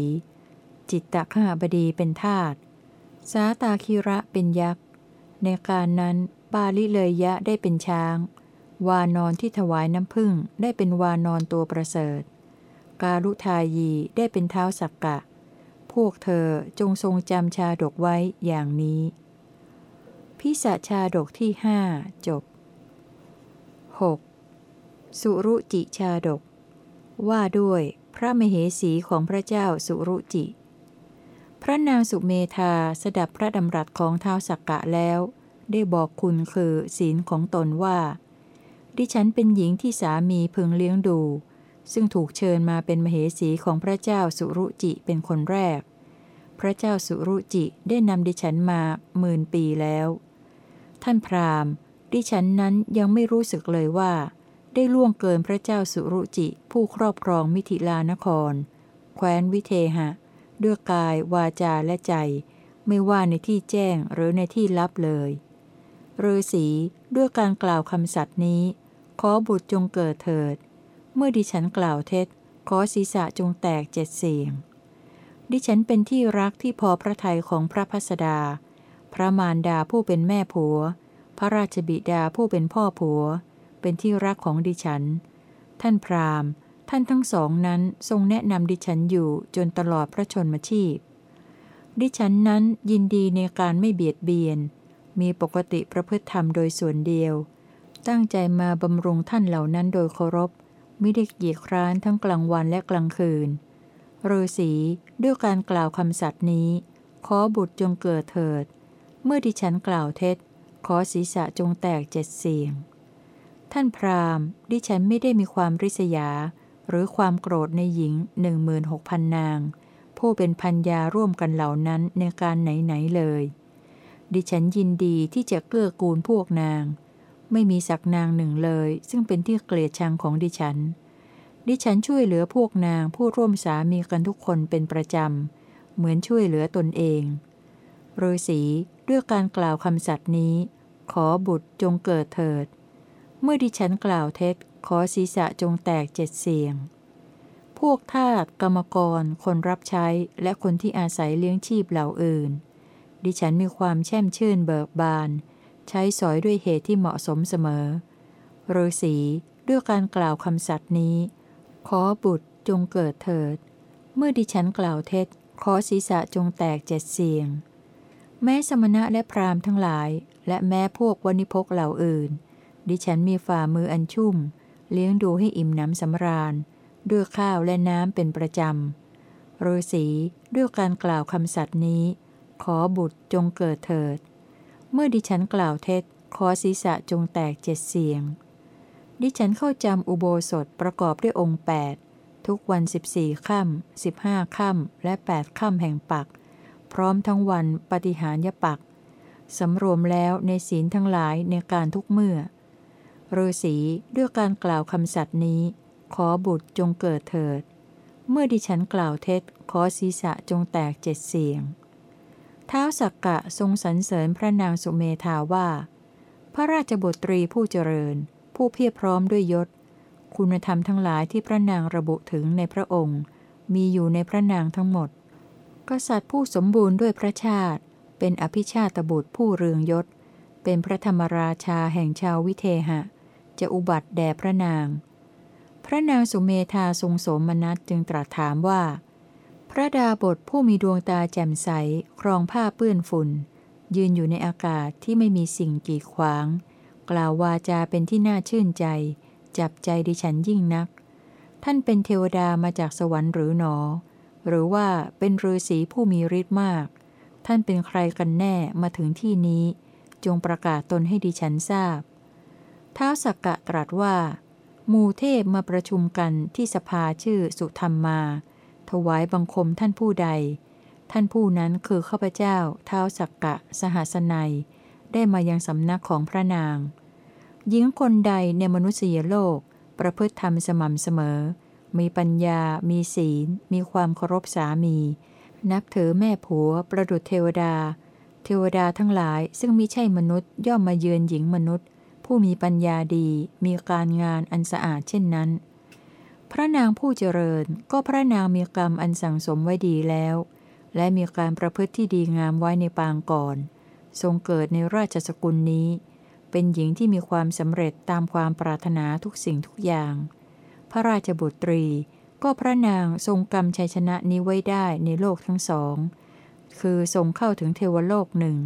จิตตะขหบดีเป็นทาตสาตาคิระเป็นยักษ์ ในการนั้นปาลิเลยยะได้เป็นช้าง วานอนที่ถวายน้ำผึ้งได้เป็นวานอนตัวประเสริฐ การุทายีได้เป็นเท้าสักกะ พวกเธอจงทรงจำชาดกไว้อย่างนี้ พิสชาดกที่ห้าจบ 6. สุรุจิชาดก ว่าด้วยพระมเหสีของพระเจ้าสุรุจิ พระนางสุเมธาสดับพระดำรัสของท้าวสักกะแล้ว ได้บอกคุณคือศีลของตนว่า ดิฉันเป็นหญิงที่สามีพึงเลี้ยงดู ซึ่งถูกเชิญมาเป็นมเหสีของพระเจ้าสุรุจิเป็นคนแรก พระเจ้าสุรุจิได้นำดิฉันมาหมื่นปีแล้ว ท่านพราหมณ์ ดิฉันนั้นยังไม่รู้สึกเลยว่า ได้ล่วงเกินพระเจ้าสุรุจิ ผู้ครอบครองมิถิลานคร แคว้นวิเทหะ ด้วยกายวาจาและใจ ไม่ว่าในที่แจ้งหรือในที่ลับเลยฤาษีด้วยการกล่าวคำสัตย์นี้ ขอบุตรจงเกิดเถิด เมื่อดิฉันกล่าวเท็จ ขอศีรษะจงแตกเจ็ดเสียง ดิฉันเป็นที่รักที่พอพระทัยของพระพัสดา พระมารดาผู้เป็นแม่ผัว พระราชบิดาผู้เป็นพ่อผัว เป็นที่รักของดิฉัน ท่านพราหมณ์ ท่านทั้งสองนั้นทรงแนะนำดิฉันอยู่จนตลอดพระชนมชีพ ดิฉันนั้นยินดีในการไม่เบียดเบียน มีปกติประพฤติธรรมโดยส่วนเดียว ตั้งใจมาบำรุงท่านเหล่านั้นโดยเคารพไม่ได้เกียจคร้านทั้งกลางวันและกลางคืนฤาษีด้วยการกล่าวคำสัตย์นี้ ขอบุตรจงเกิดเถิด เมื่อดิฉันกล่าวเท็จ ขอศีรษะจงแตกเจ็ดเสียง ท่านพราหมณ์ ดิฉันไม่ได้มีความริษยา หรือความโกรธในหญิงหนึ่งมืนหกพันนาง ผู้เป็นพันยาร่วมกันเหล่านั้นในการไหน ๆ เลย ดิฉันยินดีที่จะเกื้อกูลพวกนาง ไม่มีสักนางหนึ่งเลย ซึ่งเป็นที่เกลียดชังของดิฉัน ดิฉันช่วยเหลือพวกนางผู้ร่วมสามีกันทุกคนเป็นประจำ เหมือนช่วยเหลือตนเอง ฤาษีด้วยการกล่าวคำสัตย์นี้ ขอบุตรจงเกิดเถิด เมื่อดิฉันกล่าวเท็จ ขอศีรษะจงแตกเจ็ดเสียง พวกทาสกรรมกร คนรับใช้และคนที่อาศัยเลี้ยงชีพเหล่าอื่น ดิฉันมีความแช่มชื่นเบิกบาน ใช้สอยด้วยเหตุที่เหมาะสมเสมอฤาษีด้วยการกล่าวคำสัตย์นี้ ขอบุตรจงเกิดเถิด เมื่อดิฉันกล่าวเท็จ ขอศีรษะจงแตกเจ็ดเสียง แม้สมณะและพราหมณ์ทั้งหลาย และแม้พวกวณิพกเหล่าอื่น ดิฉันมีฝ่ามืออันชุ่ม เลี้ยงดูให้อิ่มน้ำสำราญ ด้วยข้าวและน้ำเป็นประจำฤาษีด้วยการกล่าวคำสัตย์นี้ ขอบุตรจงเกิดเถิด เมื่อดิฉันกล่าวเท็จ ขอศีรษะจงแตกเจ็ดเสียง ดิฉันเข้าจำอุโบสถประกอบด้วยองค์ 8 ทุกวัน 14ค่ำ15ค่ำและ 8ค่ำแห่งปัก พร้อมทั้งวันปฏิหารยปักสำรวมแล้วในศีลทั้งหลายในการทุกเมื่อฤาษีด้วยการกล่าวคำสัตย์นี้ ขอบุตรจงเกิดเถิด เมื่อดิฉันกล่าวเท็จ ขอศีรษะจงแตกเจ็ดเสียง เท้าสักกะทรงสรรเสริญพระนางสุเมธาว่า พระราชบุตรีผู้เจริญ ผู้เพียรพร้อมด้วยยศ คุณธรรมทั้งหลายที่พระนางระบุถึงในพระองค์ มีอยู่ในพระนางทั้งหมด กษัตริย์ผู้สมบูรณ์ด้วยพระชาติ เป็นอภิชาตบุตรผู้เรืองยศ เป็นพระธรรมราชาแห่งชาววิเทหะ จะอุบัติแด่พระนาง พระนางสุเมธาทรงสมนัสจึงตรัสถามว่า พระดาบทผู้มีดวงตาแจ่มใส ครองผ้าเปื้อนฝุ่น ยืนอยู่ในอากาศที่ไม่มีสิ่งกีดขวาง กล่าววาจาเป็นที่น่าชื่นใจ จับใจดิฉันยิ่งนัก ท่านเป็นเทวดามาจากสวรรค์หรือหนอ หรือว่าเป็นฤาษีผู้มีฤทธิ์มาก ท่านเป็นใครกันแน่มาถึงที่นี้ จงประกาศตนให้ดิฉันทราบ ท้าวสักกะตรัสว่า มูเทพมาประชุมกันที่สภาชื่อสุธรรมมา ถวายบังคมท่านผู้ใด ท่านผู้นั้นคือข้าพเจ้าเท้าสักกะ สหสนัย ได้มายังสำนักของพระนาง หญิงคนใดในมนุษยโลกประพฤติธรรมสม่ำเสมอ มีปัญญา มีศีล มีความเคารพสามี นับถือแม่ผัว ประดุจเทวดา เทวดาทั้งหลายซึ่งมิใช่มนุษย์ย่อมมาเยือนหญิงมนุษย์ ผู้มีปัญญาดี มีการงานอันสะอาดเช่นนั้น พระนางผู้เจริญก็พระนางมีกรรมอันสั่งสมไว้ดีแล้ว และมีการประพฤติที่ดีงามไว้ในปางก่อน ทรงเกิดในราชสกุลนี้ เป็นหญิงที่มีความสำเร็จตามความปรารถนาทุกสิ่งทุกอย่าง พระราชบุตรี ก็พระนางทรงกรรมชัยชนะนี้ไว้ได้ในโลกทั้งสอง คือทรงเข้าถึงเทวโลกหนึ่ง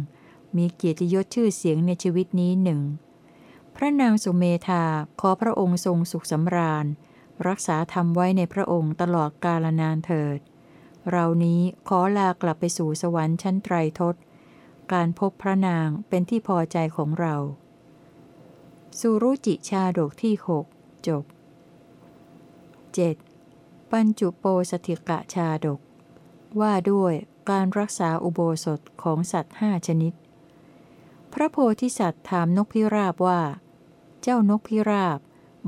มีเกียรติยศชื่อเสียงในชีวิตนี้หนึ่ง พระนางสุเมธาขอพระองค์ทรงสุขสำราญ รักษาธรรมไว้ในพระองค์ตลอดกาลนานเถิด เรานี้ขอลากลับไปสู่สวรรค์ชั้นไตรทศ การพบพระนางเป็นที่พอใจของเรา สุรุจิชาดกที่หกจบ 7. ปัญจุโปสถิกะชาดก ว่าด้วยการรักษาอุโบสถของสัตว์ห้าชนิด พระโพธิสัตว์ถามนกพิราบว่า เจ้านกพิราบ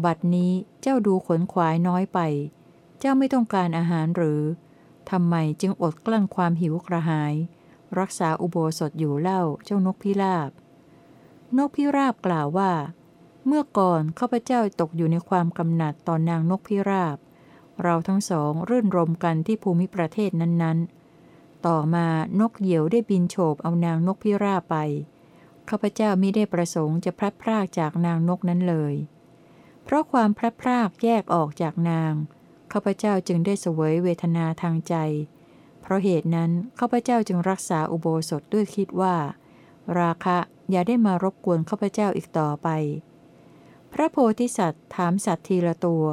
บัดนี้เจ้าดูขนขวายน้อยไป เจ้าไม่ต้องการอาหารหรือทำไมจึงอดกลั้นความหิวกระหาย รักษาอุโบสถอยู่เล่าเจ้านกพิราบ นกพิราบกล่าวว่า เมื่อก่อนข้าพเจ้าตกอยู่ในความกำหนัดต่อนางนกพิราบ เราทั้งสองรื่นรมกันที่ภูมิประเทศนั้นๆ ต่อมานกเหยี่ยวได้บินโฉบเอานางนกพิราบไป ข้าพเจ้ามิได้ประสงค์จะพลัดพรากจากนางนกนั้นเลย เพราะความพลัดพรากแยกออกจากนาง ข้าพเจ้าจึงได้เสวยเวทนาทางใจ เพราะเหตุนั้นข้าพเจ้าจึงรักษาอุโบสถด้วยคิดว่า ราคะอย่าได้มารบกวนข้าพเจ้าอีกต่อไป พระโพธิสัตว์ถามสัตว์ทีละตัว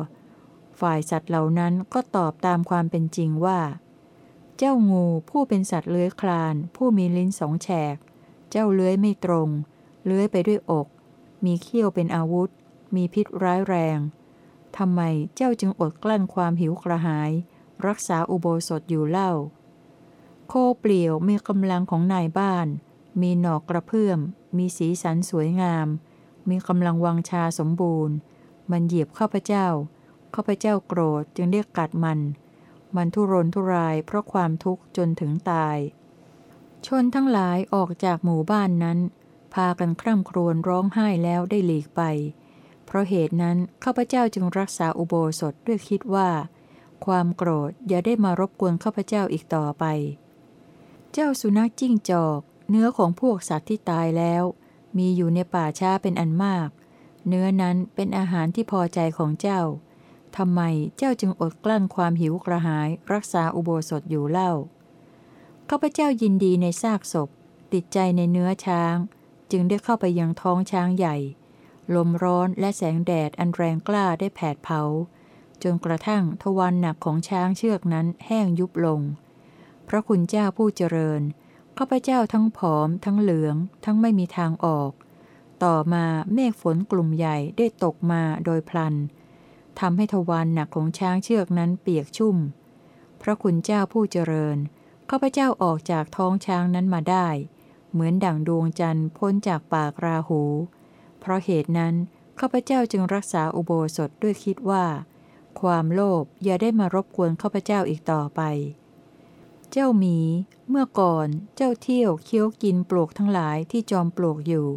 ฝ่ายสัตว์เหล่านั้นก็ตอบตามความเป็นจริงว่า เจ้างูผู้เป็นสัตว์เลื้อยคลาน ผู้มีลิ้นสองแฉก เจ้าเลื้อยไม่ตรง เลื้อยไปด้วยอก มีเขี้ยวเป็นอาวุธ มีพิษร้ายแรงทำไมเจ้าจึงอดกลั้นความหิวกระหาย รักษาอุโบสถอยู่เล่า โคเปลี่ยวมีกำลังของนายบ้าน มีหนอกกระเพื่อม มีสีสันสวยงาม มีกำลังวังชาสมบูรณ์ มันเหยียบข้าพเจ้า ข้าพเจ้าโกรธจึงเรียกกัดมัน มันทุรนทุรายเพราะความทุกข์จนถึงตาย ชนทั้งหลายออกจากหมู่บ้านนั้น พากันคร่ำครวญร้องไห้แล้วได้หลีกไป เพราะเหตุนั้นข้าพเจ้าจึงรักษาอุโบสถด้วยคิดว่า ความโกรธอย่าได้มารบกวนข้าพเจ้าอีกต่อไป เจ้าสุนัขจิ้งจอก เนื้อของพวกสัตว์ที่ตายแล้ว มีอยู่ในป่าช้าเป็นอันมาก เนื้อนั้นเป็นอาหารที่พอใจของเจ้าทำไมเจ้าจึงอดกลั้นความหิวกระหาย รักษาอุโบสถอยู่เล่าข้าพเจ้ายินดีในซากศพ ติดใจในเนื้อช้าง จึงได้เข้าไปยังท้องช้างใหญ่ ลมร้อนและแสงแดดอันแรงกล้าได้แผดเผา จนกระทั่งทวารหนักของช้างเชือกนั้นแห้งยุบลง พระคุณเจ้าผู้เจริญ ข้าพเจ้าทั้งผอม ทั้งเหลือง ทั้งไม่มีทางออก ต่อมาเมฆฝนกลุ่มใหญ่ได้ตกมาโดยพลันทำให้ทวารหนักของช้างเชือกนั้นเปียกชุ่ม พระคุณเจ้าผู้เจริญข้าพเจ้าออกจากท้องช้างนั้นมาได้ เหมือนดั่งดวงจันทร์พ้นจากปากราหู เพราะเหตุนั้นข้าพเจ้าจึงรักษาอุโบสถด้วยคิดว่า ความโลภอย่าได้มารบกวนข้าพเจ้าอีกต่อไป เจ้าหมี เมื่อก่อนเจ้าเที่ยวเคี้ยวกินปลวกทั้งหลายที่จอมปลวกอยู่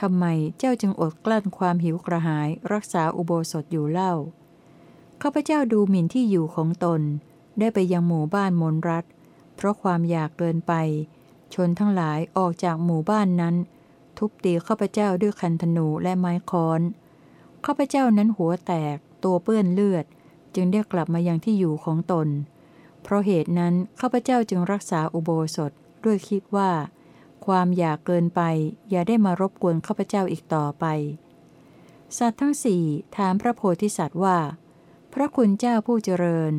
ทำไมเจ้าจึงอดกลั้นความหิวกระหายรักษาอุโบสถอยู่เล่า ข้าพเจ้าดูหมิ่นที่อยู่ของตน ได้ไปยังหมู่บ้านมนรัฐ เพราะความอยากเกินไป ชนทั้งหลายออกจากหมู่บ้านนั้น ทุบตีข้าพเจ้าด้วยคันธนูและไม้ค้อน ข้าพเจ้านั้นหัวแตกตัวเปื้อนเลือด จึงได้กลับมายังที่อยู่ของตน เพราะเหตุนั้นข้าพเจ้าจึงรักษาอุโบสถด้วยคิดว่า ความอยากเกินไปอย่าได้มารบกวนข้าพเจ้าอีกต่อไป สัตว์ทั้งสี่ถามพระโพธิสัตว์ว่า พระคุณเจ้าผู้เจริญ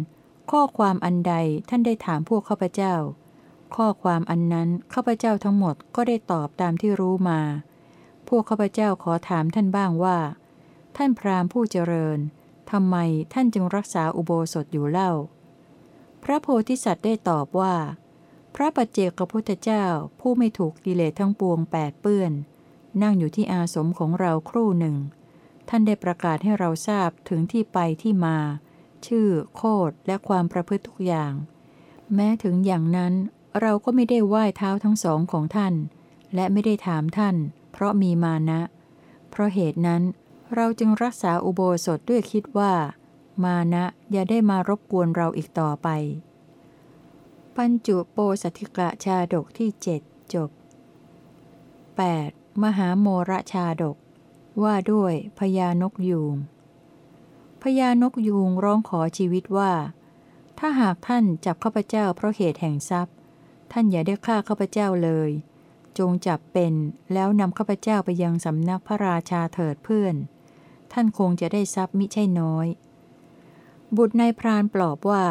ข้อความอันใดท่านได้ถามพวกข้าพเจ้า ข้อความอันนั้นข้าพเจ้าทั้งหมดก็ได้ตอบตามที่รู้มา พวกข้าพเจ้าขอถามท่านบ้างว่า ท่านพราหมณ์ผู้เจริญทำไมท่านจึงรักษาอุโบสถอยู่เล่า พระโพธิสัตว์ได้ตอบว่า พระปัจเจกพุทธเจ้าผู้ไม่ถูกกิเลสทั้งปวงแปดเปื้อน นั่งอยู่ที่อาสมของเราครู่หนึ่ง ท่านได้ประกาศให้เราทราบถึงที่ไปที่มา ชื่อ โคดและความประพฤติทุกอย่าง แม้ถึงอย่างนั้นเราก็ไม่ได้ไหว้เท้าทั้งสองของท่าน และไม่ได้ถามท่าน เพราะมีมานะ เพราะเหตุนั้นเราจึงรักษาอุโบสถด้วยคิดว่า มานะอย่าได้มารบกวนเราอีกต่อไป ปัญจุโปสถิกะชาดกที่เจ็ดจบ 8. มหาโมระชาดก ว่าด้วยพญานกยูงพญานกยูงร้องขอชีวิตว่า ถ้าหากท่านจับข้าพเจ้าเพราะเหตุแห่งทรัพย์ ท่านอย่าได้ฆ่าข้าพเจ้าเลย จงจับเป็นแล้วนำข้าพเจ้าไปยังสำนักพระราชาเถิดเพื่อน ท่านคงจะได้ทรัพย์มิใช่น้อย บุตรนายพรานปลอบว่า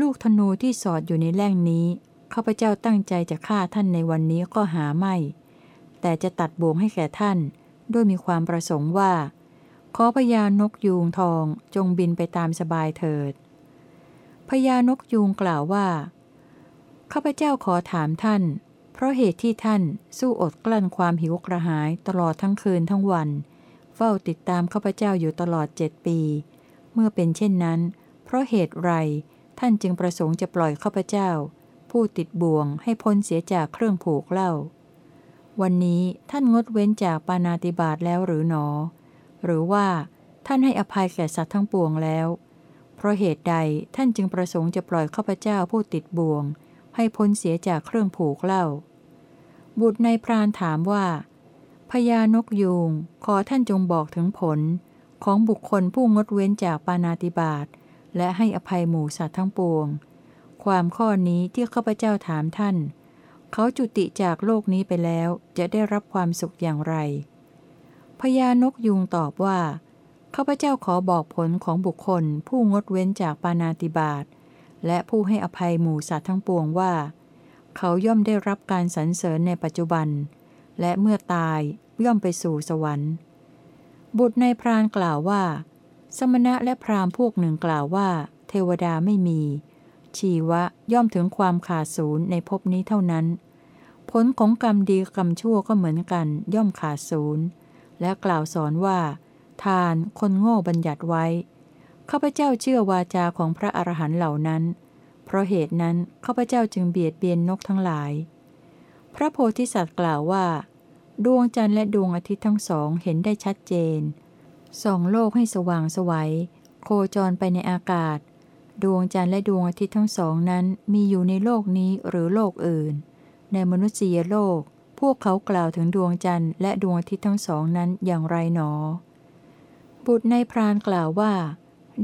ลูกธนูที่สอดอยู่ในแล่งนี้ข้าพเจ้าตั้งใจจะฆ่าท่านในวันนี้ก็หาไม่ แต่จะตัดบ่วงให้แก่ท่าน ด้วยมีความประสงค์ว่า ขอพญานกยูงทองจงบินไปตามสบายเถิดพญานกยูงกล่าวว่าข้าพเจ้าขอถามท่าน เพราะเหตุที่ท่านสู้อดกลั้นความหิวกระหายตลอดทั้งคืนทั้งวัน เฝ้าติดตามข้าพเจ้าอยู่ตลอดเจ็ดปี เมื่อเป็นเช่นนั้น เพราะเหตุไรท่านจึงประสงค์จะปล่อยข้าพเจ้า ผู้ติดบ่วงให้พ้นเสียจากเครื่องผูกเล่า วันนี้ท่านงดเว้นจากปานาติบาตแล้วหรือหนอ หรือว่าท่านให้อภัยแก่สัตว์ทั้งปวงแล้ว เพราะเหตุใดท่านจึงประสงค์จะปล่อยข้าพเจ้าผู้ติดบ่วง ให้พ้นเสียจากเครื่องผูกเล่า บุตรในพรานถามว่าพญานกยูงขอท่านจงบอกถึงผล ของบุคคลผู้งดเว้นจากปานาติบาตและให้อภัยหมู่สัตว์ทั้งปวง ความข้อนี้ที่ข้าพเจ้าถามท่าน เขาจุติจากโลกนี้ไปแล้วจะได้รับความสุขอย่างไรพญานกยุงตอบว่าข้าพเจ้าขอบอกผลของบุคคล ผู้งดเว้นจากปานาติบาตและผู้ให้อภัยหมู่สัตว์ทั้งปวงว่า เขาย่อมได้รับการสรรเสริญในปัจจุบัน และเมื่อตายย่อมไปสู่สวรรค์ บุตรในพรานกล่าวว่า สมณะและพราหมณ์พวกหนึ่งกล่าวว่า เทวดาไม่มี ชีวะย่อมถึงความขาดศูนย์ในภพนี้เท่านั้น ผลของกรรมดีกรรมชั่วก็เหมือนกันย่อมขาดศูนย์และกล่าวสอนว่า ทานคนโง่บัญญัติไว้ ข้าพเจ้าเชื่อวาจาของพระอรหันต์เหล่านั้น เพราะเหตุนั้นข้าพเจ้าจึงเบียดเบียนนกทั้งหลาย พระโพธิสัตว์กล่าวว่า ดวงจันทร์และดวงอาทิตย์ทั้งสองเห็นได้ชัดเจน ส่องโลกให้สว่างสวัย โคจรไปในอากาศ ดวงจันทร์และดวงอาทิตย์ทั้งสองนั้นมีอยู่ในโลกนี้หรือโลกอื่น ในมนุษยโลก พวกเขากล่าวถึงดวงจันทร์และดวงอาทิตย์ทั้งสองนั้นอย่างไรหนอ บุตรในพรานกล่าวว่า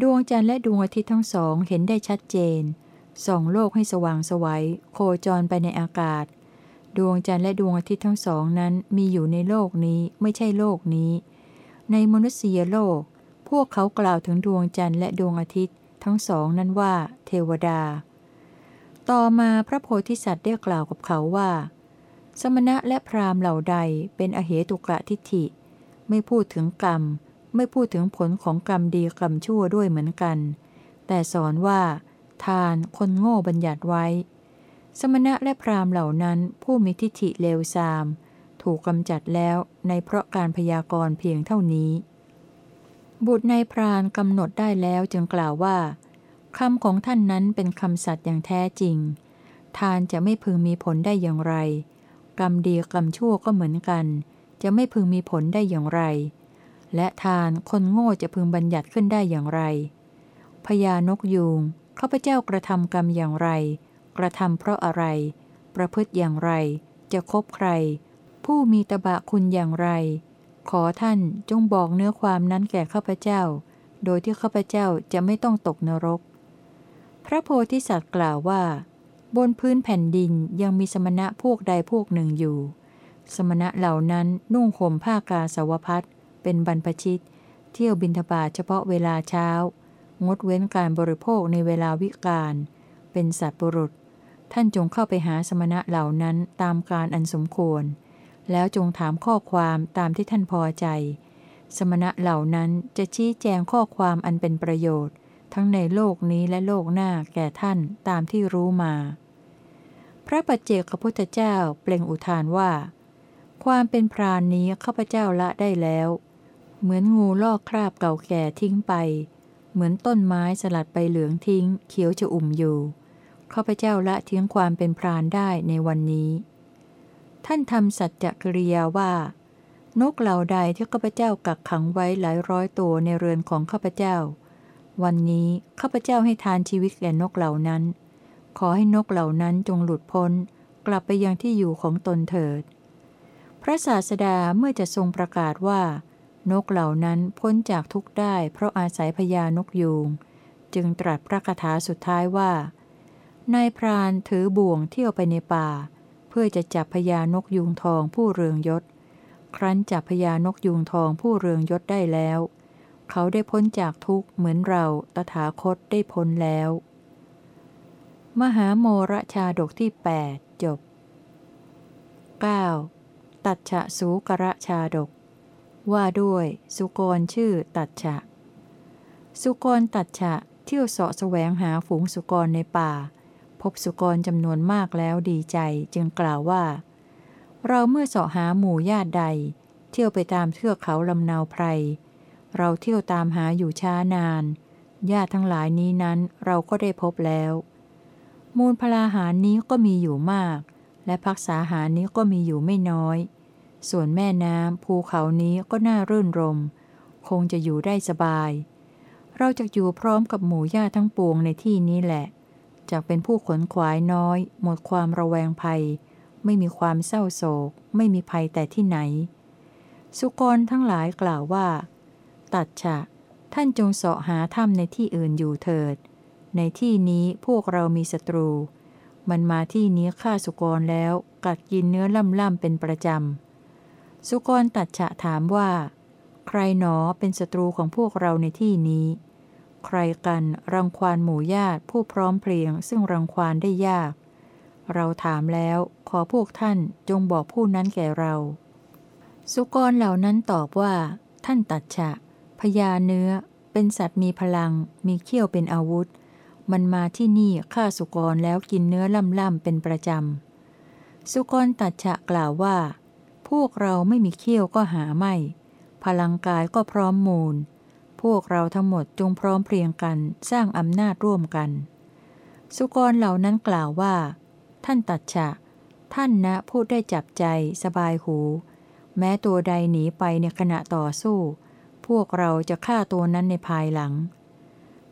ดวงจันทร์และดวงอาทิตย์ทั้งสองเห็นได้ชัดเจน ส่องโลกให้สว่างสวัย โคจรไปในอากาศ ดวงจันทร์และดวงอาทิตย์ทั้งสองนั้นมีอยู่ในโลกนี้ไม่ใช่โลกนี้ ในมนุษยโลก พวกเขากล่าวถึงดวงจันทร์และดวงอาทิตย์ทั้งสองนั้นว่า เทวดา ต่อมาพระโพธิสัตว์ได้กล่าวกับเขาว่า สมณะและพราหมณ์เหล่าใดเป็นอเหตุกะทิฏฐิ ไม่พูดถึงกรรม ไม่พูดถึงผลของกรรมดีกรรมชั่วด้วยเหมือนกัน แต่สอนว่า ทานคนโง่บัญญัติไว้ สมณะและพราหมณ์เหล่านั้นผู้มีทิฏฐิเลวทราม ถูกกำจัดแล้วในเพราะการพยากรณ์เพียงเท่านี้ บุตรในพรานกำหนดได้แล้วจึงกล่าวว่าคำของท่านนั้นเป็นคำสัตย์อย่างแท้จริง ทานจะไม่พึงมีผลได้อย่างไร กรรมดีกรรมชั่วก็เหมือนกัน จะไม่พึงมีผลได้อย่างไร และทานคนโง่จะพึงบัญญัติขึ้นได้อย่างไรพญานกยูงข้าพเจ้ากระทำกรรมอย่างไร กระทำเพราะอะไร ประพฤติอย่างไร จะคบใคร ผู้มีตบะคุณอย่างไร ขอท่านจงบอกเนื้อความนั้นแก่ข้าพเจ้า โดยที่ข้าพเจ้าจะไม่ต้องตกนรก พระโพธิสัตว์กล่าวว่า บนพื้นแผ่นดินยังมีสมณะพวกใดพวกหนึ่งอยู่ สมณะเหล่านั้นนุ่งห่มผ้ากาสาวพัดเป็นบรรพชิต เที่ยวบินทบาทเฉพาะเวลาเช้างดเว้นการบริโภคในเวลาวิกาล เป็นสัตว์บุรุษ ท่านจงเข้าไปหาสมณะเหล่านั้นตามการอันสมควร แล้วจงถามข้อความตามที่ท่านพอใจ สมณะเหล่านั้นจะชี้แจงข้อความอันเป็นประโยชน์ ทั้งในโลกนี้และโลกหน้าแก่ท่านตามที่รู้มา พระปัจเจกพุทธเจ้าเปล่งอุทานว่า ความเป็นพรานนี้ข้าพเจ้าละได้แล้ว เหมือนงูลอกคราบเก่าแก่ทิ้งไป เหมือนต้นไม้สลัดไปเหลืองทิ้ง เขียวจะอุ่มอยู่ ข้าพเจ้าละทิ้งความเป็นพรานได้ในวันนี้ ท่านทำสัจจกริยาว่า นกเหล่าใดที่ข้าพเจ้ากักขังไว้หลายร้อยตัวในเรือนของข้าพเจ้า วันนี้ข้าพเจ้าให้ทานชีวิตแก่นกเหล่านั้น ขอให้นกเหล่านั้นจงหลุดพ้น กลับไปยังที่อยู่ของตนเถิด พระศาสดาเมื่อจะทรงประกาศว่า นกเหล่านั้นพ้นจากทุกข์ได้ เพราะอาศัยพญานกยูง จึงตรัสพระคาถาสุดท้ายว่า นายพรานถือบ่วงเที่ยวไปในป่า เพื่อจะจับพญานกยูงทองผู้เรืองยศ ครั้นจับพญานกยูงทองผู้เรืองยศได้แล้ว เขาได้พ้นจากทุกข์เหมือนเราตถาคตได้พ้นแล้ว มหาโมระชาดกที่ 8 จบ 9. ตัดฉะสูกระชาดก ว่าด้วย สุกรชื่อตัดฉะ สุกรตัดฉะเที่ยวเสาะแสวงหาฝูงสุกรในป่า พบสุกรจำนวนมากแล้วดีใจจึงกล่าวว่า เราเมื่อเสาะหาหมู่ญาติใด เที่ยวไปตามเทือกเขาลำนาวไพร เราเที่ยวตามหาอยู่ช้านานญาติทั้งหลายนี้นั้นเราก็ได้พบแล้ว มูลพลาหารนี้ก็มีอยู่มาก และพักษาหารนี้ก็มีอยู่ไม่น้อย ส่วนแม่น้ำภูเขานี้ก็น่ารื่นรม คงจะอยู่ได้สบาย เราจะอยู่พร้อมกับหมู่ญาตทั้งปวงในที่นี้แหละ จากเป็นผู้ขนขวายน้อย หมดความระแวงภัย ไม่มีความเศร้าโศก ไม่มีภัยแต่ที่ไหน สุกรทั้งหลายกล่าวว่า ตัดฉะ ท่านจงเสาะหาถ้ำในที่อื่นอยู่เถิด ในที่นี้พวกเรามีศัตรู มันมาที่นี้ฆ่าสุกรแล้วกัดกินเนื้อล่ำล่ำเป็นประจำ สุกรตัดฉะถามว่า ใครหนอเป็นศัตรูของพวกเราในที่นี้ ใครกันรังควานหมู่ญาติผู้พร้อมเพรียงซึ่งรังควานได้ยาก เราถามแล้วขอพวกท่านจงบอกผู้นั้นแก่เรา สุกรเหล่านั้นตอบว่า ท่านตัดฉะพญาเนื้อ เป็นสัตว์มีพลัง มีเขี้ยวเป็นอาวุธ มันมาที่นี่ฆ่าสุกรแล้วกินเนื้อล่ำๆเป็นประจำ สุกรตัดฉะกล่าวว่า พวกเราไม่มีเขี้ยวก็หาไม่ พลังกายก็พร้อมมูล พวกเราทั้งหมดจงพร้อมเพรียงกันสร้างอำนาจร่วมกัน สุกรเหล่านั้นกล่าวว่า ท่านตัดฉะ ท่านนะพูดได้จับใจสบายหู แม้ตัวใดหนีไปในขณะต่อสู้ พวกเราจะฆ่าตัวนั้นในภายหลัง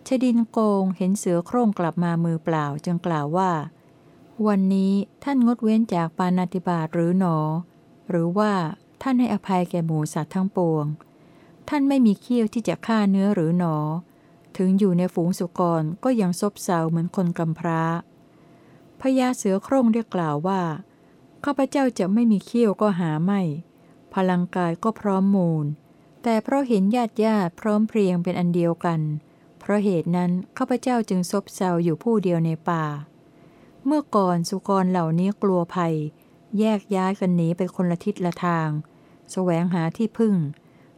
ชดินโกงเห็นเสือโคร่งกลับมามือเปล่าจึงกล่าวว่า วันนี้ท่านงดเว้นจากปานาติบาตหรือหนอ หรือว่าท่านให้อภัยแก่หมูสัตว์ทั้งปวง ท่านไม่มีเขี้ยวที่จะฆ่าเนื้อหรือหนอ ถึงอยู่ในฝูงสุกรก็ยังซบเซาเหมือนคนกำพร้า พญาเสือโคร่งได้กล่าวว่า ข้าพเจ้าจะไม่มีเขี้ยวก็หาไม่ พลังกายก็พร้อมมูล แต่เพราะเห็นญาติญาติพร้อมเพรียงเป็นอันเดียวกัน เพราะเหตุนั้นข้าพเจ้าจึงซบเซาอยู่ผู้เดียวในป่า เมื่อก่อนสุกรเหล่านี้กลัวภัย แยกย้ายกันหนีไปคนละทิศละทางสแสวงหาที่พึ่ง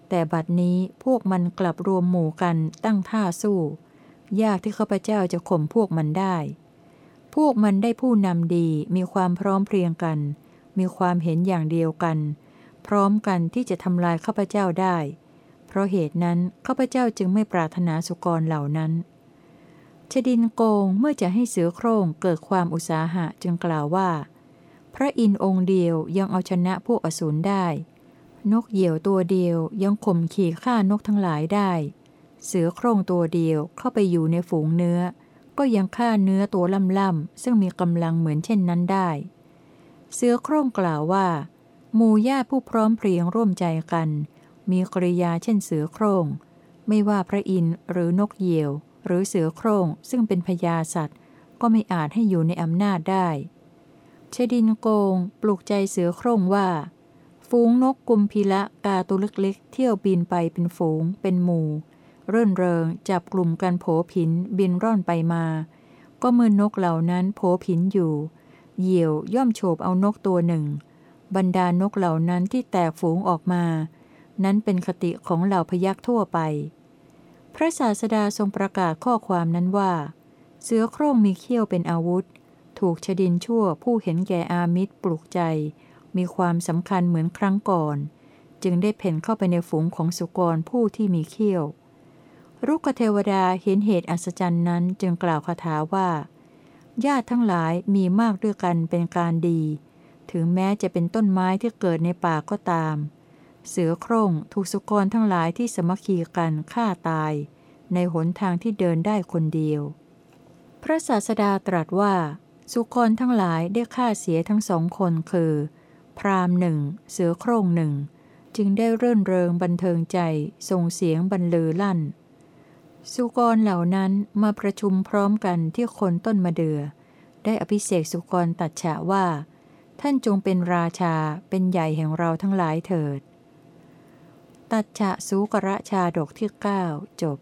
แต่บัดนี้พวกมันกลับรวมหมู่กันตั้งท่าสู้ ยากที่ข้าพเจ้าจะข่มพวกมันได้ พวกมันได้ผู้นำดีมีความพร้อมเพรียงกัน มีความเห็นอย่างเดียวกัน พร้อมกันที่จะทำลายข้าพเจ้าได้ เพราะเหตุนั้นข้าพเจ้าจึงไม่ปรารถนาสุกรเหล่านั้นชดินโกงเมื่อจะให้เสือโคร่งเกิดความอุตสาหะจึงกล่าวว่า พระอินทร์องค์เดียวยังเอาชนะพวกอสูรได้ นกเหยี่ยวตัวเดียวยังข่มขี่ฆ่านกทั้งหลายได้ เสือโคร่งตัวเดียวเข้าไปอยู่ในฝูงเนื้อ ก็ยังฆ่าเนื้อตัวล่ำๆซึ่งมีกำลังเหมือนเช่นนั้นได้ เสือโคร่งกล่าวว่าหมู่ญาติผู้พร้อมเพรียงร่วมใจกัน มีกริยาเช่นเสือโครง่ง ไม่ว่าพระอินทร์หรือนกเหยี่ยว หรือเสือโครง่งซึ่งเป็นพญาสัตว์ ก็ไม่อาจให้อยู่ในอำนาจได้ชดินโกงปลุกใจเสือโคร่งว่า ฝูงนกกุมพิละกาตัวเล็กๆ เที่ยวบินไปเป็นฝูง เป็นหมู่ เรื่นเริงจับกลุ่มกันโผผินบินร่อนไปมา ก็เมื่อนกเหล่านั้นโผผินอยู่ เหยี่ยวย่อมโฉบเอานกตัวหนึ่ง บรรดานกเหล่านั้นที่แตกฝูงออกมา นั้นเป็นคติของเหล่าพยักทั่วไป พระศาสดาทรงประกาศข้อความนั้นว่า เสือโคร่งมีเขี้ยวเป็นอาวุธ ถูกชดินชั่วผู้เห็นแก่อามิตรปลุกใจ มีความสำคัญเหมือนครั้งก่อน จึงได้เพ่นเข้าไปในฝูงของสุกรผู้ที่มีเขี้ยว รุกเทวดาเห็นเหตุอัศจรรย์นั้นจึงกล่าวคาถาว่าญาติทั้งหลายมีมากด้วยกันเป็นการดี ถึงแม้จะเป็นต้นไม้ที่เกิดในป่าก็ตาม เสือโคร่งถูกสุกรทั้งหลายที่สมัคคีกันฆ่าตาย ในหนทางที่เดินได้คนเดียว พระศาสดาตรัสว่า สุกรทั้งหลายได้ฆ่าเสียทั้งสองคนคือ พรามหนึ่งเสือโคร่งหนึ่งจึงได้เรื่นเริงบันเทิงใจส่งเสียงบรรลือลั่น สุกรเหล่านั้นมาประชุมพร้อมกันที่คนต้นมะเดือ ได้อภิเษกสุกรตัดฉะว่า ท่านจงเป็นราชาเป็นใหญ่แห่งเราทั้งหลายเถิด ตัดฉะสูกระชาดกที่ 9 จบ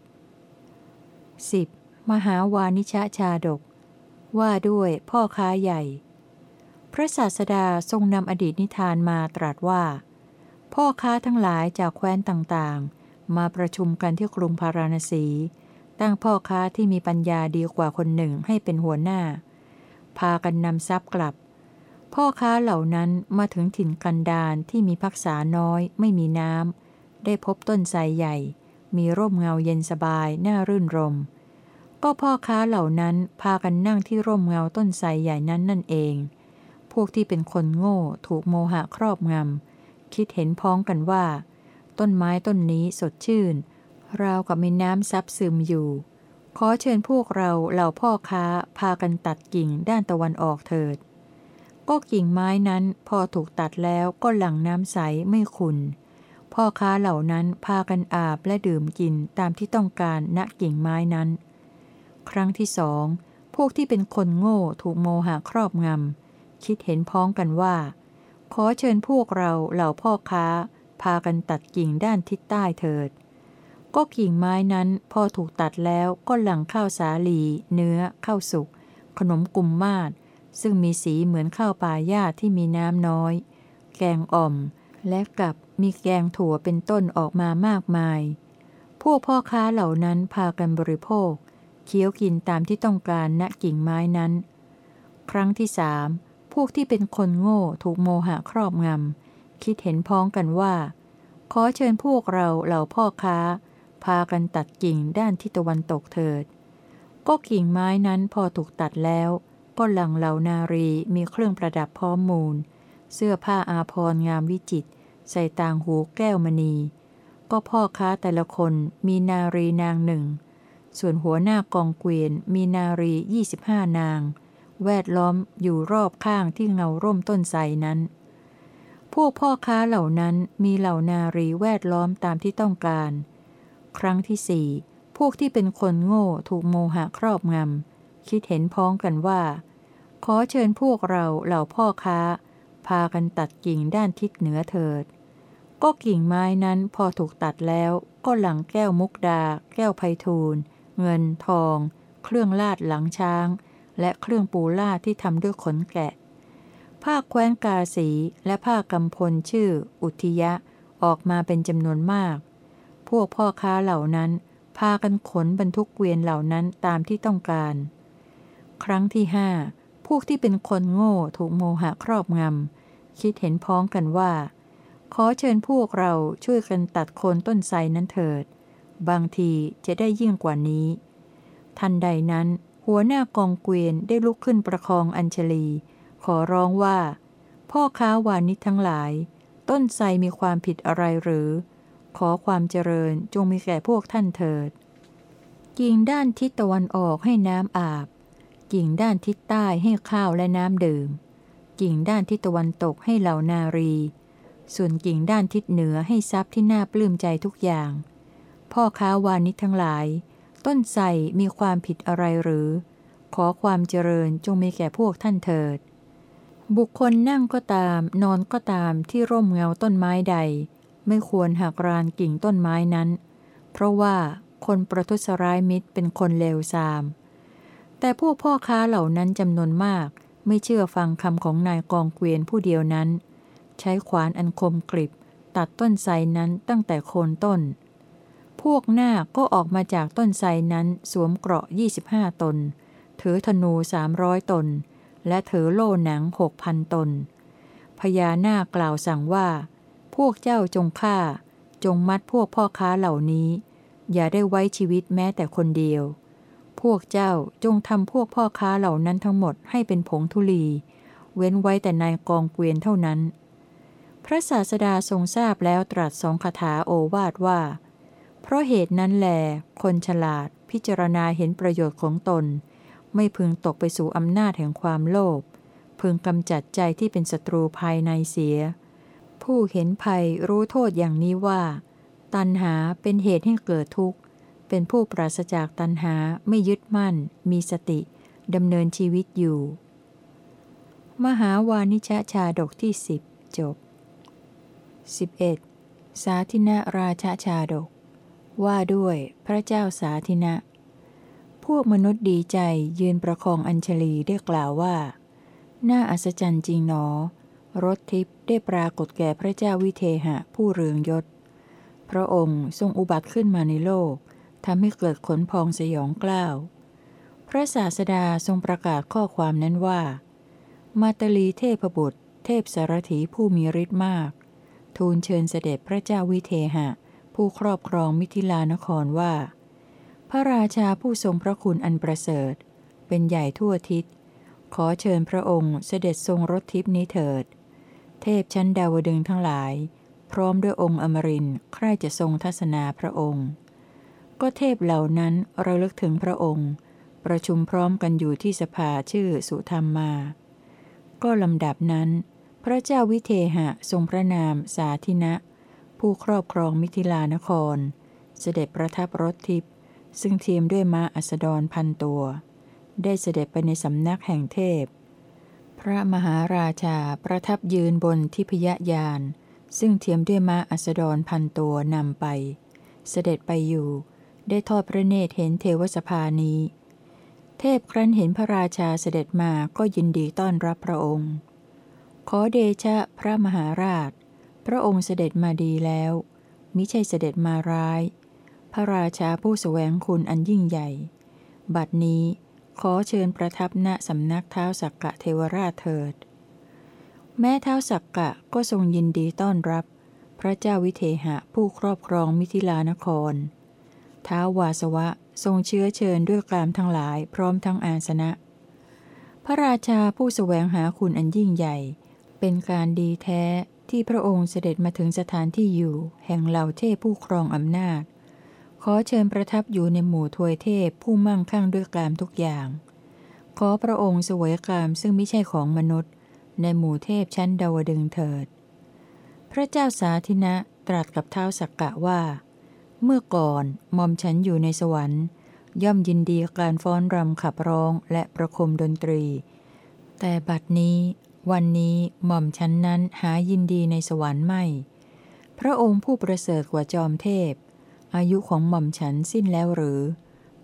10. มหาวานิชชาดก ว่าด้วยพ่อค้าใหญ่ พระศาสดาทรงนำอดีตนิทานมาตรัสว่า พ่อค้าทั้งหลายจากแคว้นต่างๆ มาประชุมกันที่กรุงพาราณสี ตั้งพ่อค้าที่มีปัญญาดีกว่าคนหนึ่งให้เป็นหัวหน้า พากันนำทรัพย์กลับ พ่อค้าเหล่านั้นมาถึงถิ่นกันดารที่มีพักษาน้อยไม่มีน้ำได้พบต้นไทรใหญ่ มีร่มเงาเย็นสบายน่ารื่นรมก็พ่อค้าเหล่านั้นพากันนั่งที่ร่มเงาต้นไทรใหญ่นั้นนั่นเอง วกที่เป็นคนโง่ถูกโมหะครอบงำ คิดเห็นพ้องกันว่า ต้นไม้ต้นนี้สดชื่น ราวกับมีน้ำซับซึมอยู่ ขอเชิญพวกเราเหล่าพ่อค้าพากันตัดกิ่งด้านตะวันออกเถิด ก็กิ่งไม้นั้นพอถูกตัดแล้วก็หลั่งน้ำใสไม่ขุนพ่อค้าเหล่านั้นพากันอาบและดื่มกินตามที่ต้องการณกิ่งไม้นั้น ครั้งที่สองพวกที่เป็นคนโง่ถูกโมหะครอบงำ คิดเห็นพ้องกันว่า ขอเชิญพวกเราเหล่าพ่อค้า พากันตัดกิ่งด้านทิศใต้เถิด ก็กิ่งไม้นั้นพอถูกตัดแล้วก็หลั่งข้าวสาลี เนื้อข้าวสุก ขนมกุมมาศซึ่งมีสีเหมือนข้าวปลายาที่มีน้ำน้อย แกงอ่อม และกับมีแกงถั่วเป็นต้นออกมามากมาย พวกพ่อค้าเหล่านั้นพากันบริโภค เคี้ยวกินตามที่ต้องการณกิ่งไม้นั้น ครั้งที่สาม วกที่เป็นคนโง่ถูกโมหะครอบงำ คิดเห็นพ้องกันว่า ขอเชิญพวกเราเหล่าพ่อค้า พากันตัดกิ่งด้านทิศตะวันตกเถิด ก็กิ่งไม้นั้นพอถูกตัดแล้ว ก็หลังเหล่านารีมีเครื่องประดับพร้อมมูล เสื้อผ้าอาภรณ์งามวิจิต ใส่ต่างหูแก้วมณี ก็พ่อค้าแต่ละคนมีนารีนางหนึ่ง ส่วนหัวหน้ากองเกวียนมีนารียี่สิบห้านาง แวดล้อมอยู่รอบข้างที่เงาร่มต้นไทรนั้น พวกพ่อค้าเหล่านั้นมีเหล่านารีแวดล้อมตามที่ต้องการ ครั้งที่สี่พวกที่เป็นคนโง่ถูกโมหะครอบงำ คิดเห็นพ้องกันว่า ขอเชิญพวกเราเหล่าพ่อค้า พากันตัดกิ่งด้านทิศเหนือเถิด ก็กิ่งไม้นั้นพอถูกตัดแล้วก็หลังแก้วมุกดา แก้วไพทูลเงินทอง เครื่องลาดหลังช้าง และเครื่องปูลาดที่ทำด้วยขนแกะ ผ้าแคว้นกาสีและผ้ากำพลชื่อ อุทิยะออกมาเป็นจำนวนมาก พวกพ่อค้าเหล่านั้น พากันขนบรรทุกเกวียนเหล่านั้นตามที่ต้องการ ครั้งที่ห้าพวกที่เป็นคนโง่ถูกโมหะครอบงำ คิดเห็นพ้องกันว่า ขอเชิญพวกเราช่วยกันตัดโคนต้นไทรนั้นเถิด บางทีจะได้ยิ่งกว่านี้ ทันใดนั้น หัวหน้ากองเกวียนได้ลุกขึ้นประคองอัญชลี ขอร้องว่า พ่อค้าวานิชทั้งหลาย ต้นไทรมีความผิดอะไรหรือ ขอความเจริญจงมีแก่พวกท่านเถิด กิ่งด้านทิศตะวันออกให้น้ำอาบ กิ่งด้านทิศใต้ให้ข้าวและน้ำดื่ม กิ่งด้านทิศตะวันตกให้เหล่านารี ส่วนกิ่งด้านทิศเหนือให้ทรัพย์ที่น่าปลื้มใจทุกอย่าง พ่อค้าวานิชทั้งหลาย ต้นไทรมีความผิดอะไรหรือ ขอความเจริญจงมีแก่พวกท่านเถิด บุคคลนั่งก็ตาม นอนก็ตามที่ร่มเงาต้นไม้ใด ไม่ควรหักรานกิ่งต้นไม้นั้น เพราะว่าคนประทุษร้ายมิตรเป็นคนเลวทราม แต่พวกพ่อค้าเหล่านั้นจำนวนมาก ไม่เชื่อฟังคำของนายกองเกวียนผู้เดียวนั้น ใช้ขวานอันคมกริบ ตัดต้นไทรนั้นตั้งแต่โคนต้น พวกหน้าก็ออกมาจากต้นไทรนั้นสวมเกราะ 25 ตน ถือธนูสามร้อยตน และถือโล่หนังหกพันตน พญานาคกล่าวสั่งว่า พวกเจ้าจงฆ่า จงมัดพวกพ่อค้าเหล่านี้ อย่าได้ไว้ชีวิตแม้แต่คนเดียว พวกเจ้าจงทำพวกพ่อค้าเหล่านั้นทั้งหมดให้เป็นผงธุลี เว้นไว้แต่นายกองเกวียนเท่านั้น พระศาสดาทรงทราบแล้วตรัสสองคาถาโอวาทว่า เพราะเหตุนั้นแหลคนฉลาดพิจารณาเห็นประโยชน์ของตน ไม่พึงตกไปสู่อำนาจแห่งความโลภพึงกำจัดใจที่เป็นศัตรูภายในเสีย ผู้เห็นภัยรู้โทษอย่างนี้ว่า ตัณหาเป็นเหตุให้เกิดทุกข์ เป็นผู้ปราศจากตัณหาไม่ยึดมั่น มีสติดำเนินชีวิตอยู่ มหาวานิชชาดกที่สิบจบ 11. สาธินราชชาดก ว่าด้วยพระเจ้าสาธินะ พวกมนุษย์ดีใจยืนประคองอัญชลีได้กล่าวว่า น่าอัศจรรย์จริงหนอ รถทิพย์ได้ปรากฏแก่พระเจ้าวิเทหะผู้เรืองยศ พระองค์ทรงอุบัติขึ้นมาในโลกทำให้เกิดขนพองสยองกล้าว พระศาสดาทรงประกาศข้อความนั้นว่า มาตลีเทพบุตร เทพสารถีผู้มีฤทธิ์มาก ทูลเชิญเสด็จพระเจ้าวิเทหะ ผู้ครอบครองมิถิลานครว่า พระราชาผู้ทรงพระคุณอันประเสริฐ เป็นใหญ่ทั่วทิศ ขอเชิญพระองค์เสด็จทรงรถทิพนี้เถิด เทพชั้นดาวดึงทั้งหลาย พร้อมด้วยองค์อมรินใครจะทรงทัศนาพระองค์ ก็เทพเหล่านั้นระลึกถึงพระองค์ ประชุมพร้อมกันอยู่ที่สภาชื่อสุธรรมมา ก็ลำดับนั้น พระเจ้าวิเทหะทรงพระนามสาธินะ ผู้ครอบครองมิถิลานคร เสด็จประทับรถทิพย์ซึ่งเทียมด้วยม้าอัสดรพันตัว ได้เสด็จไปในสำนักแห่งเทพ พระมหาราชาประทับยืนบนทิพยยาน ซึ่งเทียมด้วยม้าอัสดรพันตัวนำไป เสด็จไปอยู่ ได้ทอดพระเนตรเห็นเทวสภานี้ เทพครั้นเห็นพระราชาเสด็จมาก็ยินดีต้อนรับพระองค์ ขอเดชะพระมหาราช พระองค์เสด็จมาดีแล้ว มิใช่เสด็จมาร้าย พระราชาผู้สแสวงคุณอันยิ่งใหญ่ บัดนี้ขอเชิญประทับณสำนักเท้าสักกะเทวราชเถิด แม้เท้าสักกะก็ทรงยินดีต้อนรับ พระเจ้าวิเทหะผู้ครอบครองมิถิลานคร ท้าวาสวะทรงเชื้อเชิญด้วยกลามทั้งหลายพร้อมทั้งอาสนะ พระราชาผู้สแสวงหาคุณอันยิ่งใหญ่ เป็นการดีแท้ ที่พระองค์เสด็จมาถึงสถานที่อยู่ แห่งเหล่าเทพผู้ครองอำนาจ ขอเชิญประทับอยู่ในหมู่ทวยเทพผู้มั่งคั่งด้วยกามทุกอย่าง ขอพระองค์สวยกามซึ่งไม่ใช่ของมนุษย์ ในหมู่เทพชั้นดาวดึงเถิด พระเจ้าสาธินะตรัสกับเท้าสักกะว่า เมื่อก่อนมอมฉันอยู่ในสวรรค์ ย่อมยินดีการฟ้อนรำขับร้องและประคมดนตรี แต่บัดนี้ วันนี้หม่อมฉันนั้นหายินดีในสวรรค์ไม่ พระองค์ผู้ประเสริฐกว่าจอมเทพ อายุของหม่อมฉันสิ้นแล้วหรือ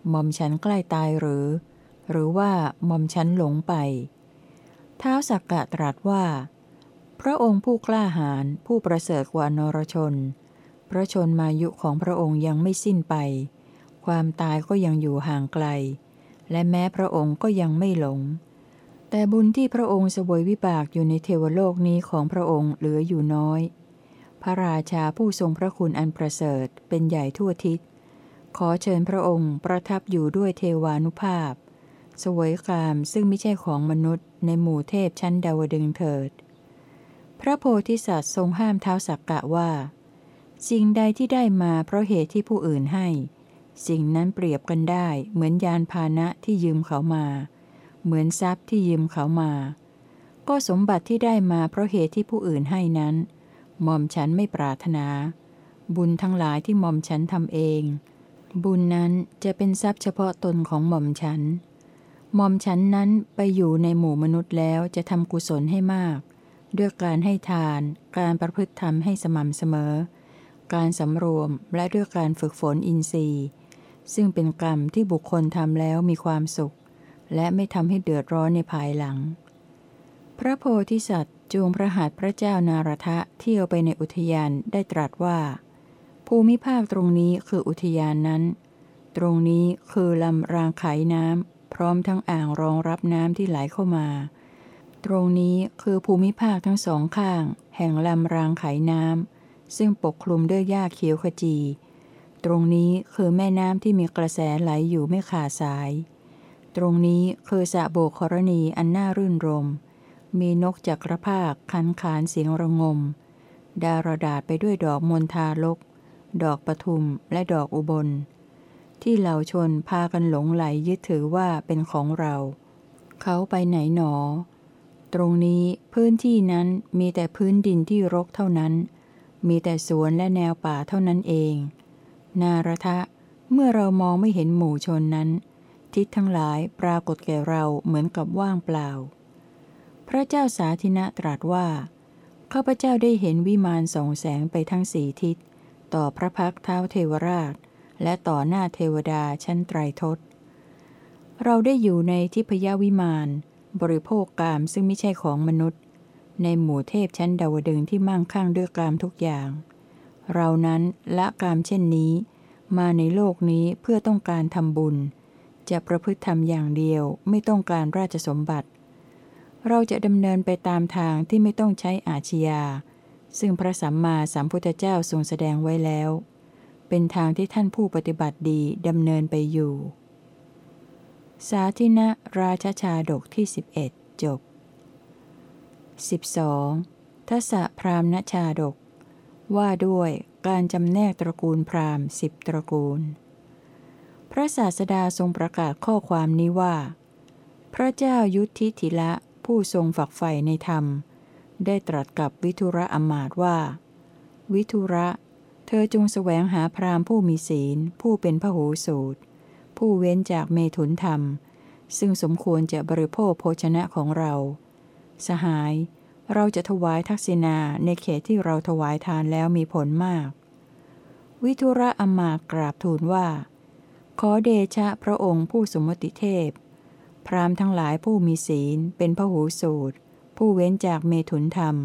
หม่อมฉันใกล้ตายหรือ หรือว่าหม่อมฉันหลงไปท้าวสักกะตรัสว่า พระองค์ผู้กล้าหาญผู้ประเสริฐกว่านรชน พระชนมายุของพระองค์ยังไม่สิ้นไป ความตายก็ยังอยู่ห่างไกล และแม้พระองค์ก็ยังไม่หลง แต่บุญที่พระองค์สวยวิบากอยู่ในเทวโลกนี้ของพระองค์เหลืออยู่น้อย พระราชาผู้ทรงพระคุณอันประเสริฐเป็นใหญ่ทั่วทิศ ขอเชิญพระองค์ประทับอยู่ด้วยเทวานุภาพ สวยกามซึ่งไม่ใช่ของมนุษย์ในหมู่เทพชั้นดาวดึงเถิด พระโพธิสัตว์ทรงห้ามเท้าสักกะว่า สิ่งใดที่ได้มาเพราะเหตุที่ผู้อื่นให้ สิ่งนั้นเปรียบกันได้เหมือนยานพาหนะที่ยืมเขามา เหมือนทรัพย์ที่ยืมเขามา ก็สมบัติที่ได้มาเพราะเหตุที่ผู้อื่นให้นั้นหม่อมฉันไม่ปรารถนา บุญทั้งหลายที่หม่อมฉันทำเอง บุญนั้นจะเป็นทรัพย์เฉพาะตนของหม่อมฉันหม่อมฉันนั้นไปอยู่ในหมู่มนุษย์แล้วจะทำกุศลให้มาก ด้วยการให้ทาน การประพฤติธรรมให้สม่ำเสมอ การสำรวมและด้วยการฝึกฝนอินทรีย์ ซึ่งเป็นกรรมที่บุคคลทำแล้วมีความสุข และไม่ทำให้เดือดร้อนในภายหลัง พระโพธิสัตว์จูงพระหัตถ์พระเจ้านารทะเที่ยวไปในอุทยานได้ตรัสว่า ภูมิภาคตรงนี้คืออุทยานนั้น ตรงนี้คือลำรางไขน้ำพร้อมทั้งอ่างรองรับน้ำที่ไหลเข้ามา ตรงนี้คือภูมิภาคทั้งสองข้าง แห่งลำรางไขน้ำซึ่งปกคลุมด้วยหญ้าเขียวขจี ตรงนี้คือแม่น้ำที่มีกระแสไหลอยู่ไม่ขาดสาย ตรงนี้คือสะโบกครณีอันน่ารื่นรม มีนกจักรภาคคันขานเสียงระงม ดารดาษไปด้วยดอกมณฑาลก ดอกปทุมและดอกอุบล ที่เหล่าชนพากันหลงไหลยึดถือว่าเป็นของเรา เขาไปไหนหนอ ตรงนี้พื้นที่นั้นมีแต่พื้นดินที่รกเท่านั้น มีแต่สวนและแนวป่าเท่านั้นเอง นารทะเมื่อเรามองไม่เห็นหมู่ชนนั้น ทิศทั้งหลายปรากฏแก่เราเหมือนกับว่างเปล่า พระเจ้าสาธินะตรัสว่า ข้าพเจ้าได้เห็นวิมานส่องแสงไปทั้งสี่ทิศ ต่อพระพักเท้าเทวราช และต่อหน้าเทวดาชั้นไตรทศ เราได้อยู่ในทิพยวิมาน บริโภคกามซึ่งไม่ใช่ของมนุษย์ ในหมู่เทพชั้นดาวดึงที่มั่งคั่งด้วยกามทุกอย่าง เรานั้นละกามเช่นนี้ มาในโลกนี้เพื่อต้องการทำบุญ จะประพฤติธรรมอย่างเดียวไม่ต้องการราชสมบัติ เราจะดำเนินไปตามทางที่ไม่ต้องใช้อาชญาซึ่งพระสัมมาสัมพุทธเจ้าทรงแสดงไว้แล้ว เป็นทางที่ท่านผู้ปฏิบัติดีดำเนินไปอยู่ สาธินะราชชาดกที่ 11 จบ 12. ทัศพรามณชาดก ว่าด้วยการจำแนกตระกูลพราหมณ์สิบตระกูล พระศาสดาทรงประกาศข้อความนี้ว่า พระเจ้ายุทธิธิละผู้ทรงฝักใฝ่ในธรรม ได้ตรัสกับวิทุระอมาตว่า วิทุระ เธอจงแสวงหาพรามผู้มีศีล ผู้เป็นพหูสูตร ผู้เว้นจากเมถุนธรรม ซึ่งสมควรจะบริโภคโภชนะของเรา สหาย เราจะถวายทักษิณาในเขตที่เราถวายทานแล้วมีผลมาก วิทุระอมากราบทูลว่า ขอเดชะพระองค์ผู้สมมติเทพ พรามทั้งหลายผู้มีศีล เป็นพหูสูตร ผู้เว้นจากเมถุนธรรม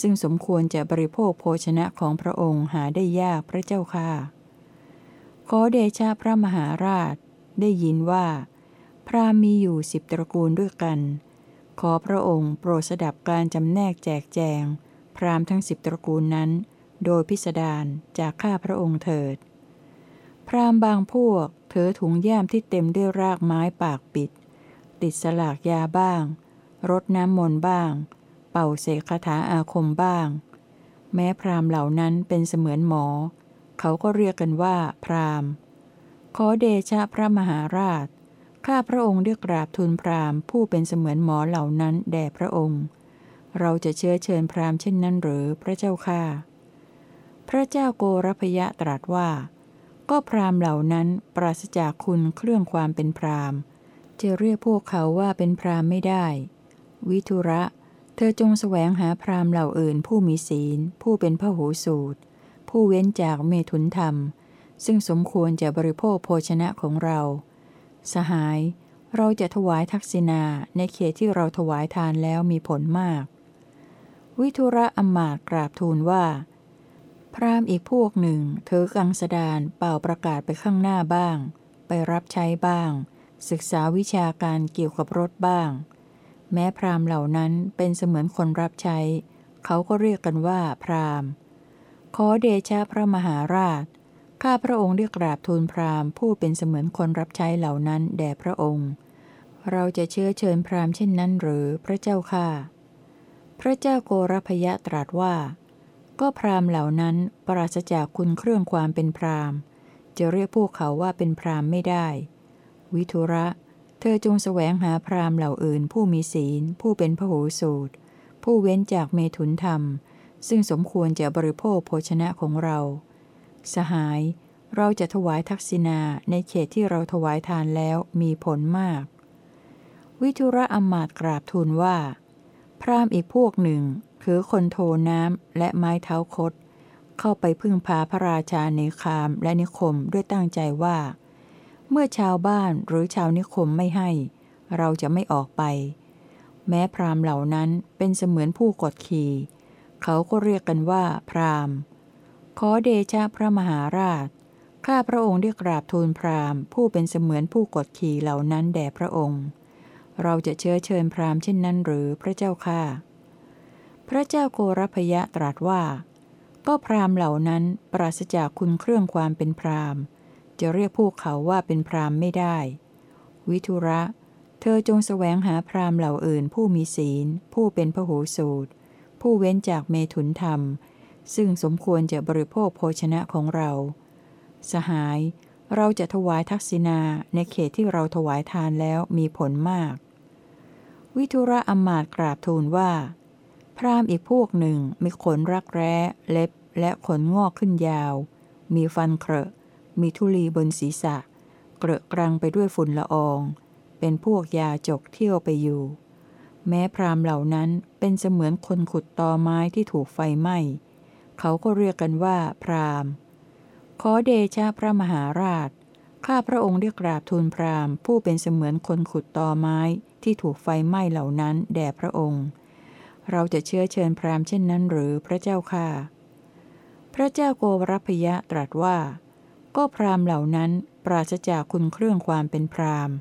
ซึ่งสมควรจะบริโภคโภชนะของพระองค์หาได้ยากพระเจ้าค่ะ ขอเดชะพระมหาราช ได้ยินว่า พรามมีอยู่สิบตระกูลด้วยกัน ขอพระองค์โปรดสดับการจำแนกแจกแจง พรามทั้งสิบตระกูลนั้น โดยพิสดารจากข้าพระองค์เถิด ราหมบางพวกเถือถุงแย่ามที่เต็มด้วยรากไม้ปากปิด ติดสลากยาบ้าง รดน้ำมนต์บ้าง เป่าเสกคาถาอาคมบ้าง แม้พราหมเหล่านั้นเป็นเสมือนหมอ เขาก็เรียกกันว่าพราหมขอเดชะพระมหาราช ข้าพระองค์ได้กราบทูลพราหมผู้เป็นเสมือนหมอเหล่านั้นแด่พระองค์ เราจะเชื้อเชิญพราหมเช่นนั้นหรือพระเจ้าค่าพระเจ้าโกรพยะตรัสว่า ก็พราหมณ์เหล่านั้นปราศจากคุณเครื่องความเป็นพราหมณ์จะเรียกพวกเขาว่าเป็นพราหมณ์ไม่ได้ วิทุระ เธอจงแสวงหาพราหมณ์เหล่าอื่น ผู้มีศีล ผู้เป็นพหูสูตร ผู้เว้นจากเมถุนธรรม ซึ่งสมควรจะบริโภคโภชนะของเรา สหาย เราจะถวายทักษิณาในเขตที่เราถวายทานแล้วมีผลมาก วิทุระอมาตกราบทูลว่า พราหมณ์อีกพวกหนึ่งถือกังสดานเป่าประกาศไปข้างหน้าบ้าง ไปรับใช้บ้าง ศึกษาวิชาการเกี่ยวกับรถบ้าง แม้พราหมณ์เหล่านั้นเป็นเสมือนคนรับใช้ เขาก็เรียกกันว่าพราหมณ์ ขอเดชะพระมหาราช ข้าพระองค์ได้กราบทูลพราหมณ์ผู้เป็นเสมือนคนรับใช้เหล่านั้นแด่พระองค์ เราจะเชื้อเชิญพราหมณ์เช่นนั้นหรือพระเจ้าค่ะ พระเจ้าโกรพยะตรัสว่า ก็พราหมณ์เหล่านั้นปราศจากคุณเครื่องความเป็นพราหมณ์ จะเรียกพวกเขาว่าเป็นพราหมณ์ไม่ได้ วิทุระ เธอจงแสวงหาพราหมณ์เหล่าอื่น ผู้มีศีล ผู้เป็นพหูสูตร ผู้เว้นจากเมถุนธรรม ซึ่งสมควรจะบริโภคโภชนะของเรา สหาย เราจะถวายทักษิณาในเขตที่เราถวายทานแล้วมีผลมาก วิทุระอมาตย์กราบทูลว่า พราหมณ์อีกพวกหนึ่ง คือคนโทน้ำและไม้เท้าคด เข้าไปพึ่งพาพระราชาในคามและนิคมด้วยตั้งใจว่า เมื่อชาวบ้านหรือชาวนิคมไม่ให้ เราจะไม่ออกไป แม้พราหมณ์เหล่านั้นเป็นเสมือนผู้กดขี่เขาก็เรียกกันว่าพราหมณ์ ขอเดชะพระมหาราช ข้าพระองค์ได้กราบทูลพราหมณ์ ผู้เป็นเสมือนผู้กดขี่เหล่านั้นแด่พระองค์ เราจะเชื้อเชิญพราหมณ์เช่นนั้นหรือพระเจ้าค่ะ พระเจ้าโกรพยะตรัสว่า ก็พราหมณ์เหล่านั้นปราศจากคุณเครื่องความเป็นพราหมณ์ จะเรียกพวกเขาว่าเป็นพราหมณ์ไม่ได้ วิทุระ เธอจงแสวงหาพราหมณ์เหล่าอื่น ผู้มีศีล ผู้เป็นพหูสูตร ผู้เว้นจากเมถุนธรรม ซึ่งสมควรจะบริโภคโภชนะของเรา สหาย เราจะถวายทักษิณาในเขตที่เราถวายทานแล้วมีผลมาก วิทุระอมาตย์กราบทูลว่า พราหมณ์อีกพวกหนึ่งมีขนรักแร้เล็บและขนงอกขึ้นยาว มีฟันเครอะมีทุลีบนศีรษะ เกรอะกรังไปด้วยฝุ่นละออง เป็นพวกยาจกเที่ยวไปอยู่ แม้พราหมณ์เหล่านั้นเป็นเสมือนคนขุดตอไม้ที่ถูกไฟไหม้ เขาก็เรียกกันว่า พราหมณ์ ขอเดชะพระมหาราช ข้าพระองค์ได้กราบทูลพราหมณ์ ผู้เป็นเสมือนคนขุดตอไม้ที่ถูกไฟไหม้เหล่านั้นแด่พระองค์ เราจะเชื้อเชิญพราหมณ์เช่นนั้นหรือพระเจ้าค่ะ พระเจ้าโกรพยะตรัสว่า ก็พราหมณ์เหล่านั้นปราศจากคุณเครื่องความเป็นพราหมณ์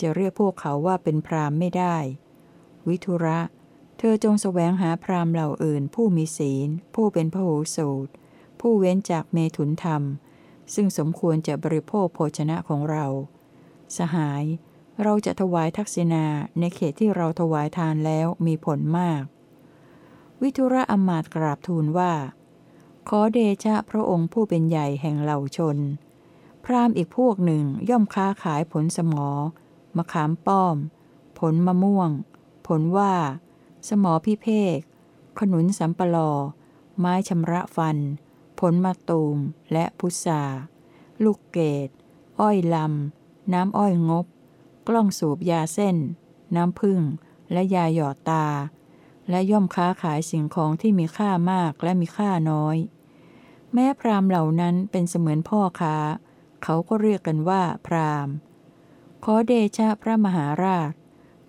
จะเรียกพวกเขาว่าเป็นพราหมณ์ไม่ได้ วิทุระ เธอจงแสวงหาพราหมณ์เหล่าอื่น ผู้มีศีล ผู้เป็นพหูสูตร ผู้เว้นจากเมถุนธรรม ซึ่งสมควรจะบริโภคโภชนะของเรา สหาย เราจะถวายทักษิณาในเขตที่เราถวายทานแล้วมีผลมาก วิทุระอมาตย์กราบทูลว่า ขอเดชะพระองค์ผู้เป็นใหญ่แห่งเหล่าชน พราหมณ์อีกพวกหนึ่งย่อมค้าขายผลสมอ มะขามป้อม ผลมะม่วง ผลว่า สมอพิเภก ขนุนสัมปลอ ไม้ชำระฟัน ผลมะตูม และพุทราลูกเกด อ้อยลำ น้ำอ้อยงบ กล้องสูบยาเส้น น้ำผึ้งและยาหยอดตา และย่อมค้าขายสิ่งของที่มีค่ามากและมีค่าน้อย แม้พรามเหล่านั้นเป็นเสมือนพ่อค้า เขาก็เรียกกันว่าพรามขอเดชะพระมหาราช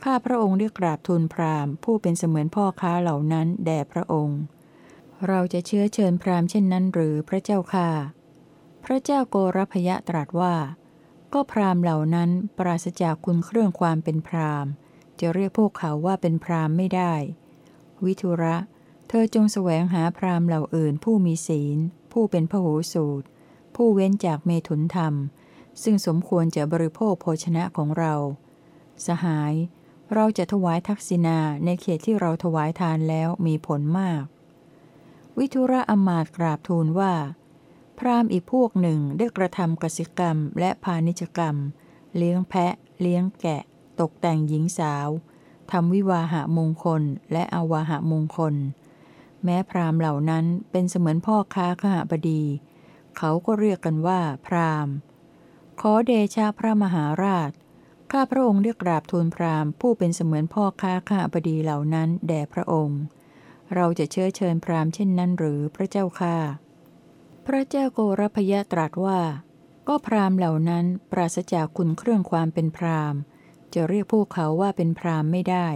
ข้าพระองค์ได้กราบทูลพรามผู้เป็นเสมือนพ่อค้าเหล่านั้นแด่พระองค์ เราจะเชื้อเชิญพรามเช่นนั้นหรือพระเจ้าค่ะ พระเจ้าโกรพยะตรัสว่า ก็พรามเหล่านั้นปราศจากคุณเครื่องความเป็นพรามจะเรียกพวกเขาว่าเป็นพรามไม่ได้ วิทุระ เธอจงแสวงหาพรามเหล่าอื่นผู้มีศีล ผู้เป็นพหูสูตร ผู้เว้นจากเมถุนธรรม ซึ่งสมควรจะบริโภคโภชนะของเรา สหาย เราจะถวายทักษิณาในเขตที่เราถวายทานแล้วมีผลมาก วิทุระอมาตกราบทูลว่า พรามอีกพวกหนึ่งได้กระทำกสิกรรมและพาณิชกรรม เลี้ยงแพะ เลี้ยงแกะ ตกแต่งหญิงสาว ทำวิวาหะมงคลและอวาหะมงคล แม้พรามเหล่านั้นเป็นเสมือนพ่อค้าขหบดี เขาก็เรียกกันว่าพรามขอเดชะพระมหาราช ข้าพระองค์เรียกราบทูลพรามผู้เป็นเสมือนพ่อค้าขหบดีเหล่านั้นแด่พระองค์ เราจะเชื้อเชิญพรามเช่นนั้นหรือพระเจ้าค่าพระเจ้าโกรพยะตรัสว่า ก็พรามเหล่านั้นปราศจากคุณเครื่องความเป็นพราม จะเรียกพวกเขาว่าเป็นพรามไม่ได้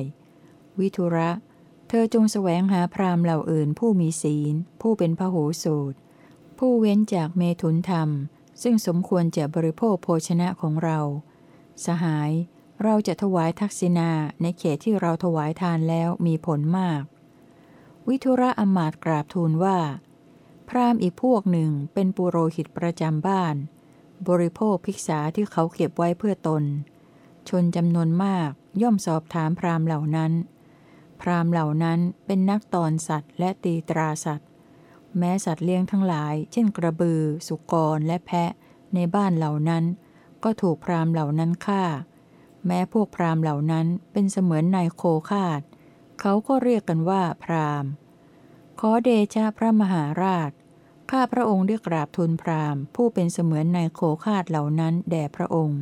วิทุระ เธอจงแสวงหาพรามเหล่าอื่นผู้มีศีล ผู้เป็นพหูสูตร ผู้เว้นจากเมถุนธรรม ซึ่งสมควรจะบริโภคโภชนะของเรา สหาย เราจะถวายทักษิณาในเขตที่เราถวายทานแล้วมีผลมาก วิทุระอมาตกราบทูลว่า พรามอีกพวกหนึ่งเป็นปุโรหิตประจำบ้าน บริโภคภิกษาที่เขาเก็บไว้เพื่อตน ชนจำนวนมากย่อมสอบถามพราหมณ์เหล่านั้น พราหมณ์เหล่านั้นเป็นนักตอนสัตว์และตีตราสัตว์ แม้สัตว์เลี้ยงทั้งหลาย เช่นกระบือ สุกรและแพะในบ้านเหล่านั้น ก็ถูกพราหมณ์เหล่านั้นฆ่า แม้พวกพราหมณ์เหล่านั้นเป็นเสมือนนายโคคาด เขาก็เรียกกันว่าพราหมณ์ ขอเดชะพระมหาราชข้าพระองค์ได้กราบทูลพราหมณ์ ผู้เป็นเสมือนนายโคคาดเหล่านั้นแด่พระองค์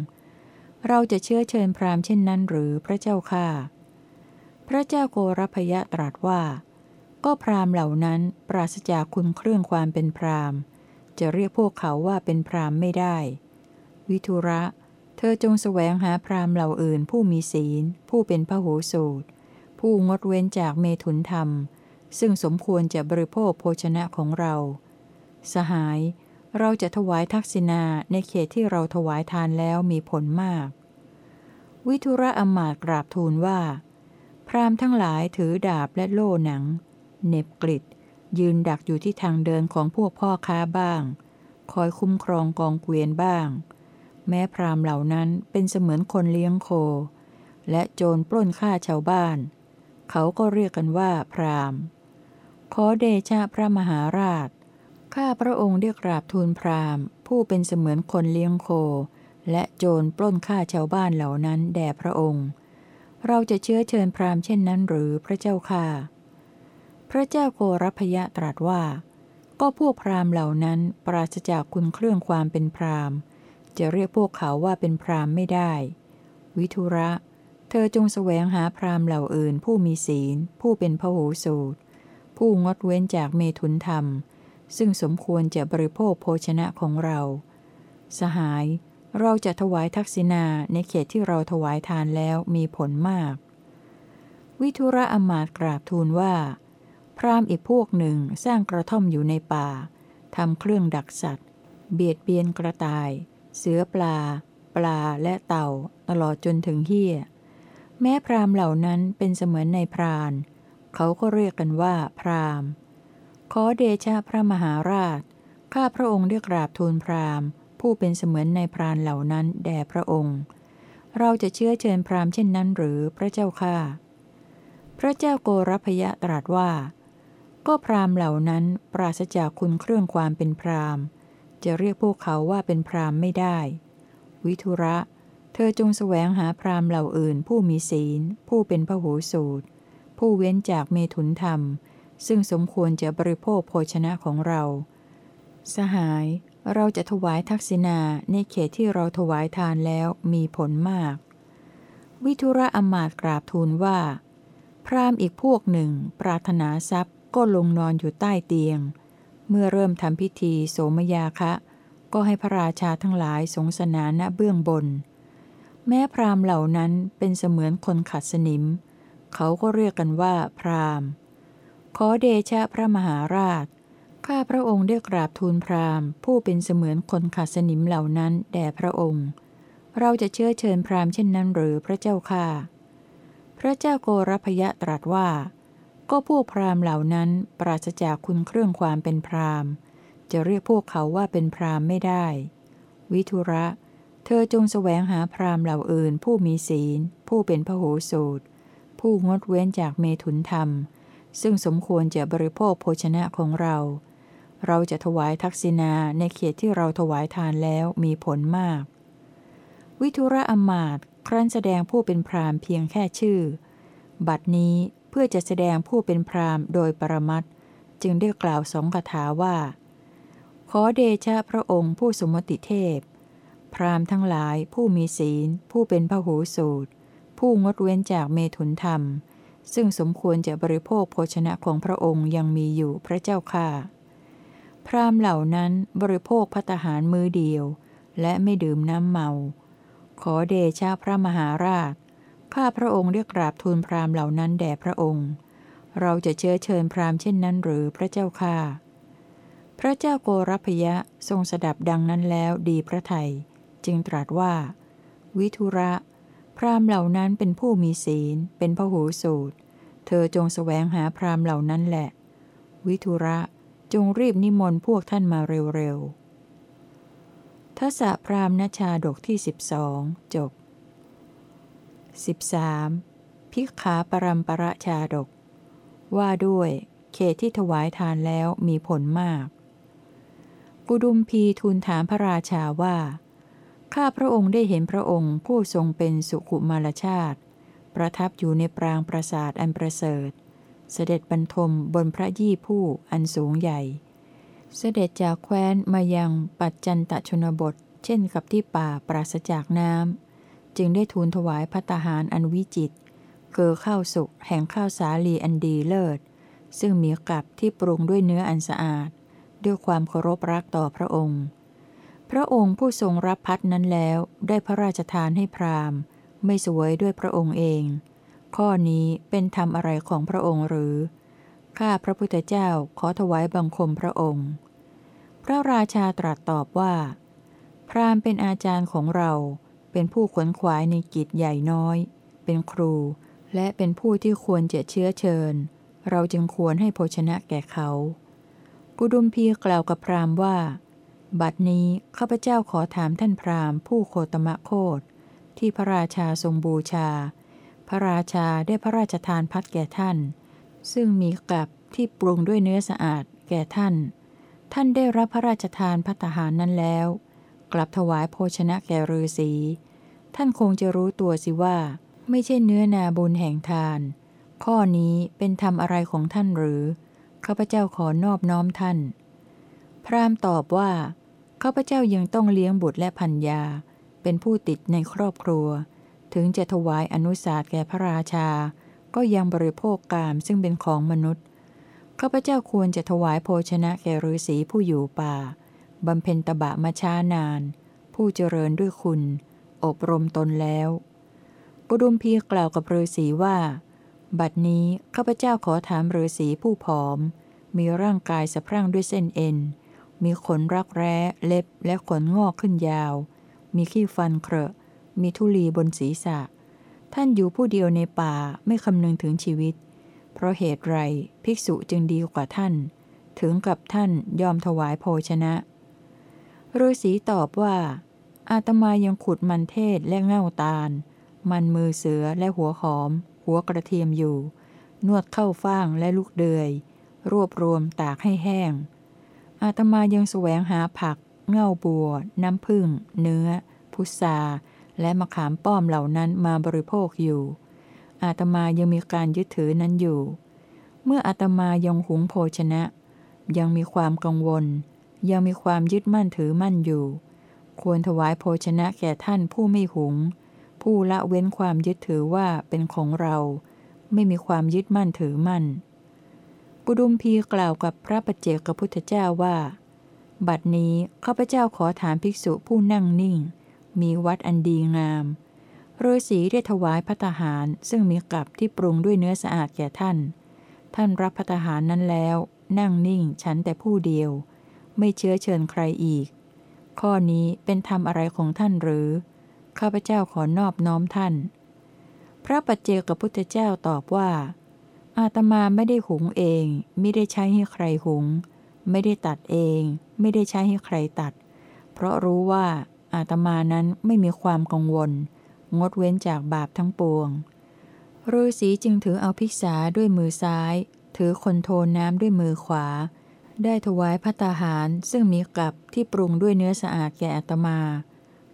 เราจะเชื้อเชิญพราหมณ์เช่นนั้นหรือพระเจ้าค่าพระเจ้าโกรพยะตรัสว่า ก็พราหมณ์เหล่านั้นปราศจากคุณเครื่องความเป็นพราหมณ์ จะเรียกพวกเขาว่าเป็นพราหมณ์ไม่ได้ วิทุระ เธอจงแสวงหาพราหมณ์เหล่าอื่น ผู้มีศีล ผู้เป็นพระโหสูตร ผู้งดเว้นจากเมถุนธรรม ซึ่งสมควรจะบริโภคโภชนะของเรา สหาย เราจะถวายทักษิณาในเขตที่เราถวายทานแล้วมีผลมาก วิทุระอมาตกราบทูลว่า พรามทั้งหลายถือดาบและโล่หนังเน็บกริดยืนดักอยู่ที่ทางเดินของพวกพ่อค้าบ้าง คอยคุ้มครองกองเกวียนบ้าง แม้พรามเหล่านั้นเป็นเสมือนคนเลี้ยงโค และโจรปล้นฆ่าชาวบ้าน เขาก็เรียกกันว่าพรามขอเดชะพระมหาราช ข้าพระองค์เรียกราบทูลพราหมณ์ ผู้เป็นเสมือนคนเลี้ยงโค และโจรปล้นฆ่าชาวบ้านเหล่านั้นแด่พระองค์ เราจะเชื้อเชิญพราหมณ์เช่นนั้นหรือพระเจ้าค่าพระเจ้าโกรพยะตรัสว่า ก็พวกพราหมณ์เหล่านั้นปราศจากคุณเครื่องความเป็นพราหมณ์ จะเรียกพวกเขาว่าเป็นพราหมณ์ไม่ได้ วิทุระ เธอจงแสวงหาพราหมณ์เหล่าอื่น ผู้มีศีล ผู้เป็นพหูสูตรผู้งดเว้นจากเมถุนธรรม ซึ่งสมควรจะบริโภคโภชนะของเรา สหาย เราจะถวายทักษิณาในเขตที่เราถวายทานแล้วมีผลมาก วิทุระอมาตกราบทูลว่า พรามอีกพวกหนึ่งสร้างกระท่อมอยู่ในป่าทำเครื่องดักสัตว์ เบียดเบียนกระต่าย เสือปลา ปลาและเต่า ตลอดจนถึงเฮี้ย แม้พรามเหล่านั้นเป็นเสมือนในพราน เขาก็เรียกกันว่าพราม ขอเดชะพระมหาราช ข้าพระองค์เรียกราบทูลพราหมณ์ ผู้เป็นเสมือนในพรานเหล่านั้นแด่พระองค์ เราจะเชื้อเชิญพราหมณ์เช่นนั้นหรือพระเจ้าค่าพระเจ้าโกรพยะตรัสว่า ก็พราหมณ์เหล่านั้นปราศจากคุณเครื่องความเป็นพราหมณ์ จะเรียกพวกเขาว่าเป็นพราหมณ์ไม่ได้ วิทุระ เธอจงแสวงหาพราหมณ์เหล่าอื่น ผู้มีศีล ผู้เป็นพระหูสูตร ผู้เว้นจากเมถุนธรรม ซึ่งสมควรจะบริโภคโภชนะของเรา สหาย เราจะถวายทักษิณาในเขตที่เราถวายทานแล้วมีผลมาก วิทุระอมาตกราบทูลว่า พราหมณ์อีกพวกหนึ่ง ปรารถนาทรัพย์ก็ลงนอนอยู่ใต้เตียง เมื่อเริ่มทำพิธีโสมยาคะ ก็ให้พระราชาทั้งหลายสงสนานณเบื้องบน แม้พราหมณ์เหล่านั้นเป็นเสมือนคนขัดสนิม เขาก็เรียกกันว่าพราหมณ์ ขอเดชะพระมหาราช ข้าพระองค์ได้กราบทูลพราหมณ์ ผู้เป็นเสมือนคนขัดสนิมเหล่านั้นแด่พระองค์ เราจะเชื้อเชิญพราหมณ์เช่นนั้นหรือพระเจ้าค่ะ พระเจ้าโกรพยะตรัสว่า ก็พวกพราหมณ์เหล่านั้นปราศจากคุณเครื่องความเป็นพราหมณ์ จะเรียกพวกเขาว่าเป็นพราหมณ์ไม่ได้ วิทุระ เธอจงแสวงหาพราหมณ์เหล่าอื่น ผู้มีศีล ผู้เป็นพระโหสูตรผู้งดเว้นจากเมถุนธรรม ซึ่งสมควรจะบริโภคโภชนะของเรา เราจะถวายทักษิณาในเขตที่เราถวายทานแล้วมีผลมาก วิทุระอมาตย์ครั้นแสดงผู้เป็นพรามเพียงแค่ชื่อ บัดนี้เพื่อจะแสดงผู้เป็นพรามโดยปรมัตจึงได้กล่าวสองคาถาว่า ขอเดชะพระองค์ผู้สมติเทพ พรามทั้งหลายผู้มีศีล ผู้เป็นพหูสูตร ผู้งดเว้นจากเมถุนธรรม ซึ่งสมควรจะบริโภคโภชนะของพระองค์ยังมีอยู่พระเจ้าค่ะ พราหมณ์เหล่านั้นบริโภคพัตหารมือเดียว และไม่ดื่มน้ำเมา ขอเดชะพระมหาราช ข้าพระองค์เรียกกราบทูลพราหมณ์เหล่านั้นแด่พระองค์ เราจะเชื้อเชิญพราหมณ์เช่นนั้นหรือพระเจ้าค่ะ พระเจ้าโกรพยะทรงสดับดังนั้นแล้วดีพระไทยจึงตรัสว่า วิทุระพราหมณ์เหล่านั้นเป็นผู้มีศีล เป็นพหูสูตร ธอจงแสวงหาพรามเหล่านั้นแหละ วิทุระจงรีบนิมนต์พวกท่านมาเร็วๆทัศพรามณชาดกที่สิบสองจบ 13. พิกขาปรัมประชาดก ว่าด้วย เขตที่ถวายทานแล้วมีผลมาก กุดุมพีทูลถามพระราชาว่า ข้าพระองค์ได้เห็นพระองค์ผู้ทรงเป็นสุขุมารชาติ ประทับอยู่ในปรางปราสาทอันประเสริฐ เสด็จบรรทมบนพระยี่ผู้อันสูงใหญ่ เสด็จจากแคว้นมายังปัจจันตชนบท เช่นกับที่ป่าปราศจากน้ำจึงได้ทูลถวายพัตตาหารอันวิจิตรเกือข้าวสุกแห่งข้าวสาลีอันดีเลิศ ซึ่งมีกับที่ปรุงด้วยเนื้ออันสะอาด ด้วยความเคารพรักต่อพระองค์ พระองค์ผู้ทรงรับพัดนั้นแล้วได้พระราชทานให้พราหมณ์ ไม่สวยด้วยพระองค์เอง ข้อนี้เป็นธรรมอะไรของพระองค์หรือ ข้าพระพุทธเจ้าขอถวายบังคมพระองค์ พระราชาตรัสตอบว่า พราหมณ์เป็นอาจารย์ของเรา เป็นผู้ขวนขวายในกิจใหญ่น้อย เป็นครู และเป็นผู้ที่ควรจะเชื้อเชิญ เราจึงควรให้โภชนะแก่เขา กุดุมพีกล่าวกับพราหมณ์ว่า บัดนี้ข้าพเจ้าขอถามท่านพราหมณ์ผู้โคตมะโคด ที่พระราชาทรงบูชา พระราชาได้พระราชทานพัดแก่ท่าน ซึ่งมีกับที่ปรุงด้วยเนื้อสะอาดแก่ท่าน ท่านได้รับพระราชทานพัตหารนั้นแล้ว กลับถวายโภชนะแก่ฤาษีท่านคงจะรู้ตัวสิว่า ไม่ใช่เนื้อนาบุญแห่งทาน ข้อนี้เป็นธรรมอะไรของท่านหรือข้าพเจ้าขอนอบน้อมท่าน พราหมณ์ตอบว่าข้าพเจ้ายังต้องเลี้ยงบุตรและพัญญา เป็นผู้ติดในครอบครัว ถึงจะถวายอนุสาสแก่พระราชา ก็ยังบริโภคกามซึ่งเป็นของมนุษย์ ข้าพเจ้าควรจะถวายโภชนะแก่ฤาษีผู้อยู่ป่าบำเพ็ญตบะมาช้านาน ผู้เจริญด้วยคุณ อบรมตนแล้วกุดุมพีกล่าวกับฤาษีว่า บัดนี้ข้าพเจ้าขอถามฤาษีผู้ผอม มีร่างกายสะพรั่งด้วยเส้นเอ็นมีขนรักแร้เล็บและขนงอกขึ้นยาว มีขี้ฟันเครอะมีทุลีบนศีรษะ ท่านอยู่ผู้เดียวในป่าไม่คำนึงถึงชีวิต เพราะเหตุไรภิกษุจึงดีกว่าท่าน ถึงกับท่านยอมถวายโภชนะฤาษีตอบว่า อาตมายังขุดมันเทศและเง่าตาล มันมือเสือและหัวหอม หัวกระเทียมอยู่ นวดเข้าฟ่างและลูกเดือย รวบรวมตากให้แห้ง อาตมายังแสวงหาผัก เง่าบัว น้ำผึ้งเนื้อ พุทราและมะขามป้อมเหล่านั้นมาบริโภคอยู่ อาตมายังมีการยึดถือนั้นอยู่ เมื่ออาตมายังหุงโภชนะ ยังมีความกังวล ยังมีความยึดมั่นถือมั่นอยู่ ควรถวายโภชนะแก่ท่านผู้ไม่หุง ผู้ละเว้นความยึดถือว่าเป็นของเรา ไม่มีความยึดมั่นถือมั่น กุดุมพีกล่าวกับพระปัจเจกพุทธเจ้าว่า บัดนี้ข้าพเจ้าขอถามภิกษุผู้นั่งนิ่ง มีวัดอันดีงามฤาษีได้ถวายพัตหาร ซึ่งมีกลับที่ปรุงด้วยเนื้อสะอาดแก่ท่าน ท่านรับพัตหารนั้นแล้ว นั่งนิ่งฉันแต่ผู้เดียว ไม่เชื้อเชิญใครอีก ข้อนี้เป็นธรรมอะไรของท่านหรือ ข้าพเจ้าขอนอบน้อมท่าน พระปัจเจกพุทธเจ้าตอบว่า อาตมาไม่ได้หุงเอง ไม่ได้ใช้ให้ใครหุง ไม่ได้ตัดเอง ไม่ได้ใช้ให้ใครตัด เพราะรู้ว่าอาตมานั้นไม่มีความกังวล งดเว้นจากบาปทั้งปวงฤาษีจึงถือเอาภิกษาด้วยมือซ้าย ถือคนโทนน้ำด้วยมือขวา ได้ถวายพัตาหาร ซึ่งมีกับที่ปรุงด้วยเนื้อสะอาดแก่อัตมา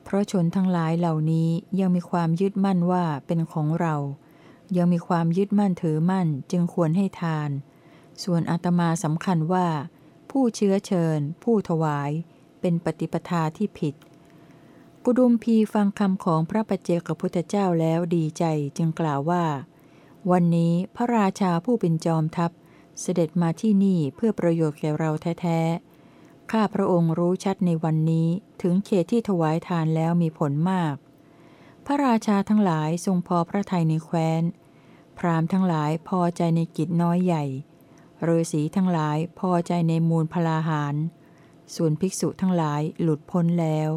เพราะชนทั้งหลายเหล่านี้ยังมีความยึดมั่นว่าเป็นของเรา ยังมีความยึดมั่นถือมั่นจึงควรให้ทาน ส่วนอาตมาสำคัญว่า ผู้เชื้อเชิญ ผู้ถวาย เป็นปฏิปทาที่ผิด กุดุมพีฟังคำของพระปเจกพุทธเจ้าแล้วดีใจจึงกล่าวว่า วันนี้พระราชาผู้เป็นจอมทัพ เสด็จมาที่นี่เพื่อประโยชน์แก่เราแท้ๆ ข้าพระองค์รู้ชัดในวันนี้ถึงเขตที่ถวายทานแล้วมีผลมาก พระราชาทั้งหลายทรงพอพระทัยในแคว้น พรามทั้งหลายพอใจในกิจน้อยใหญ่ ฤาษีทั้งหลายพอใจในมูลพลาหาร ส่วนภิกษุทั้งหลายหลุดพ้นแล้ว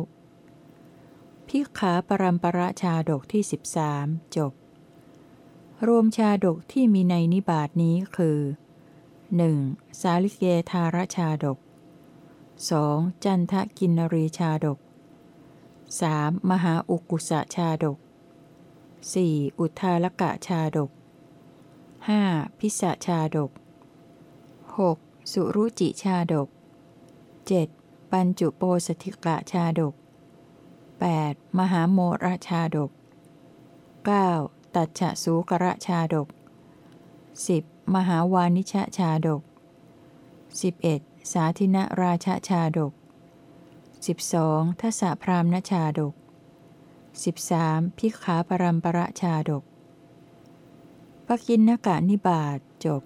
พิกขาปรัมประชาดกที่ 13 จบ รวมชาดกที่มีในนิบาทนี้คือ 1. สาลิเกธารชาดก 2. จันทกินรีชาดก 3. มหาอุกุสะชาดก 4. อุทาลกะชาดก 5. พิสชาดก 6. สุรุจิชาดก 7. ปัญจุโปสถิกะชาดก 8. มหาโมรชาดก 9. ตัชสูกระชาดก 10. มหาวานิชชาดก 11. สาธินราชชาดก 12. ทศพรามณชาดก 13. พิกขาปรัมประชาดกปกินนกะนิบาตจบ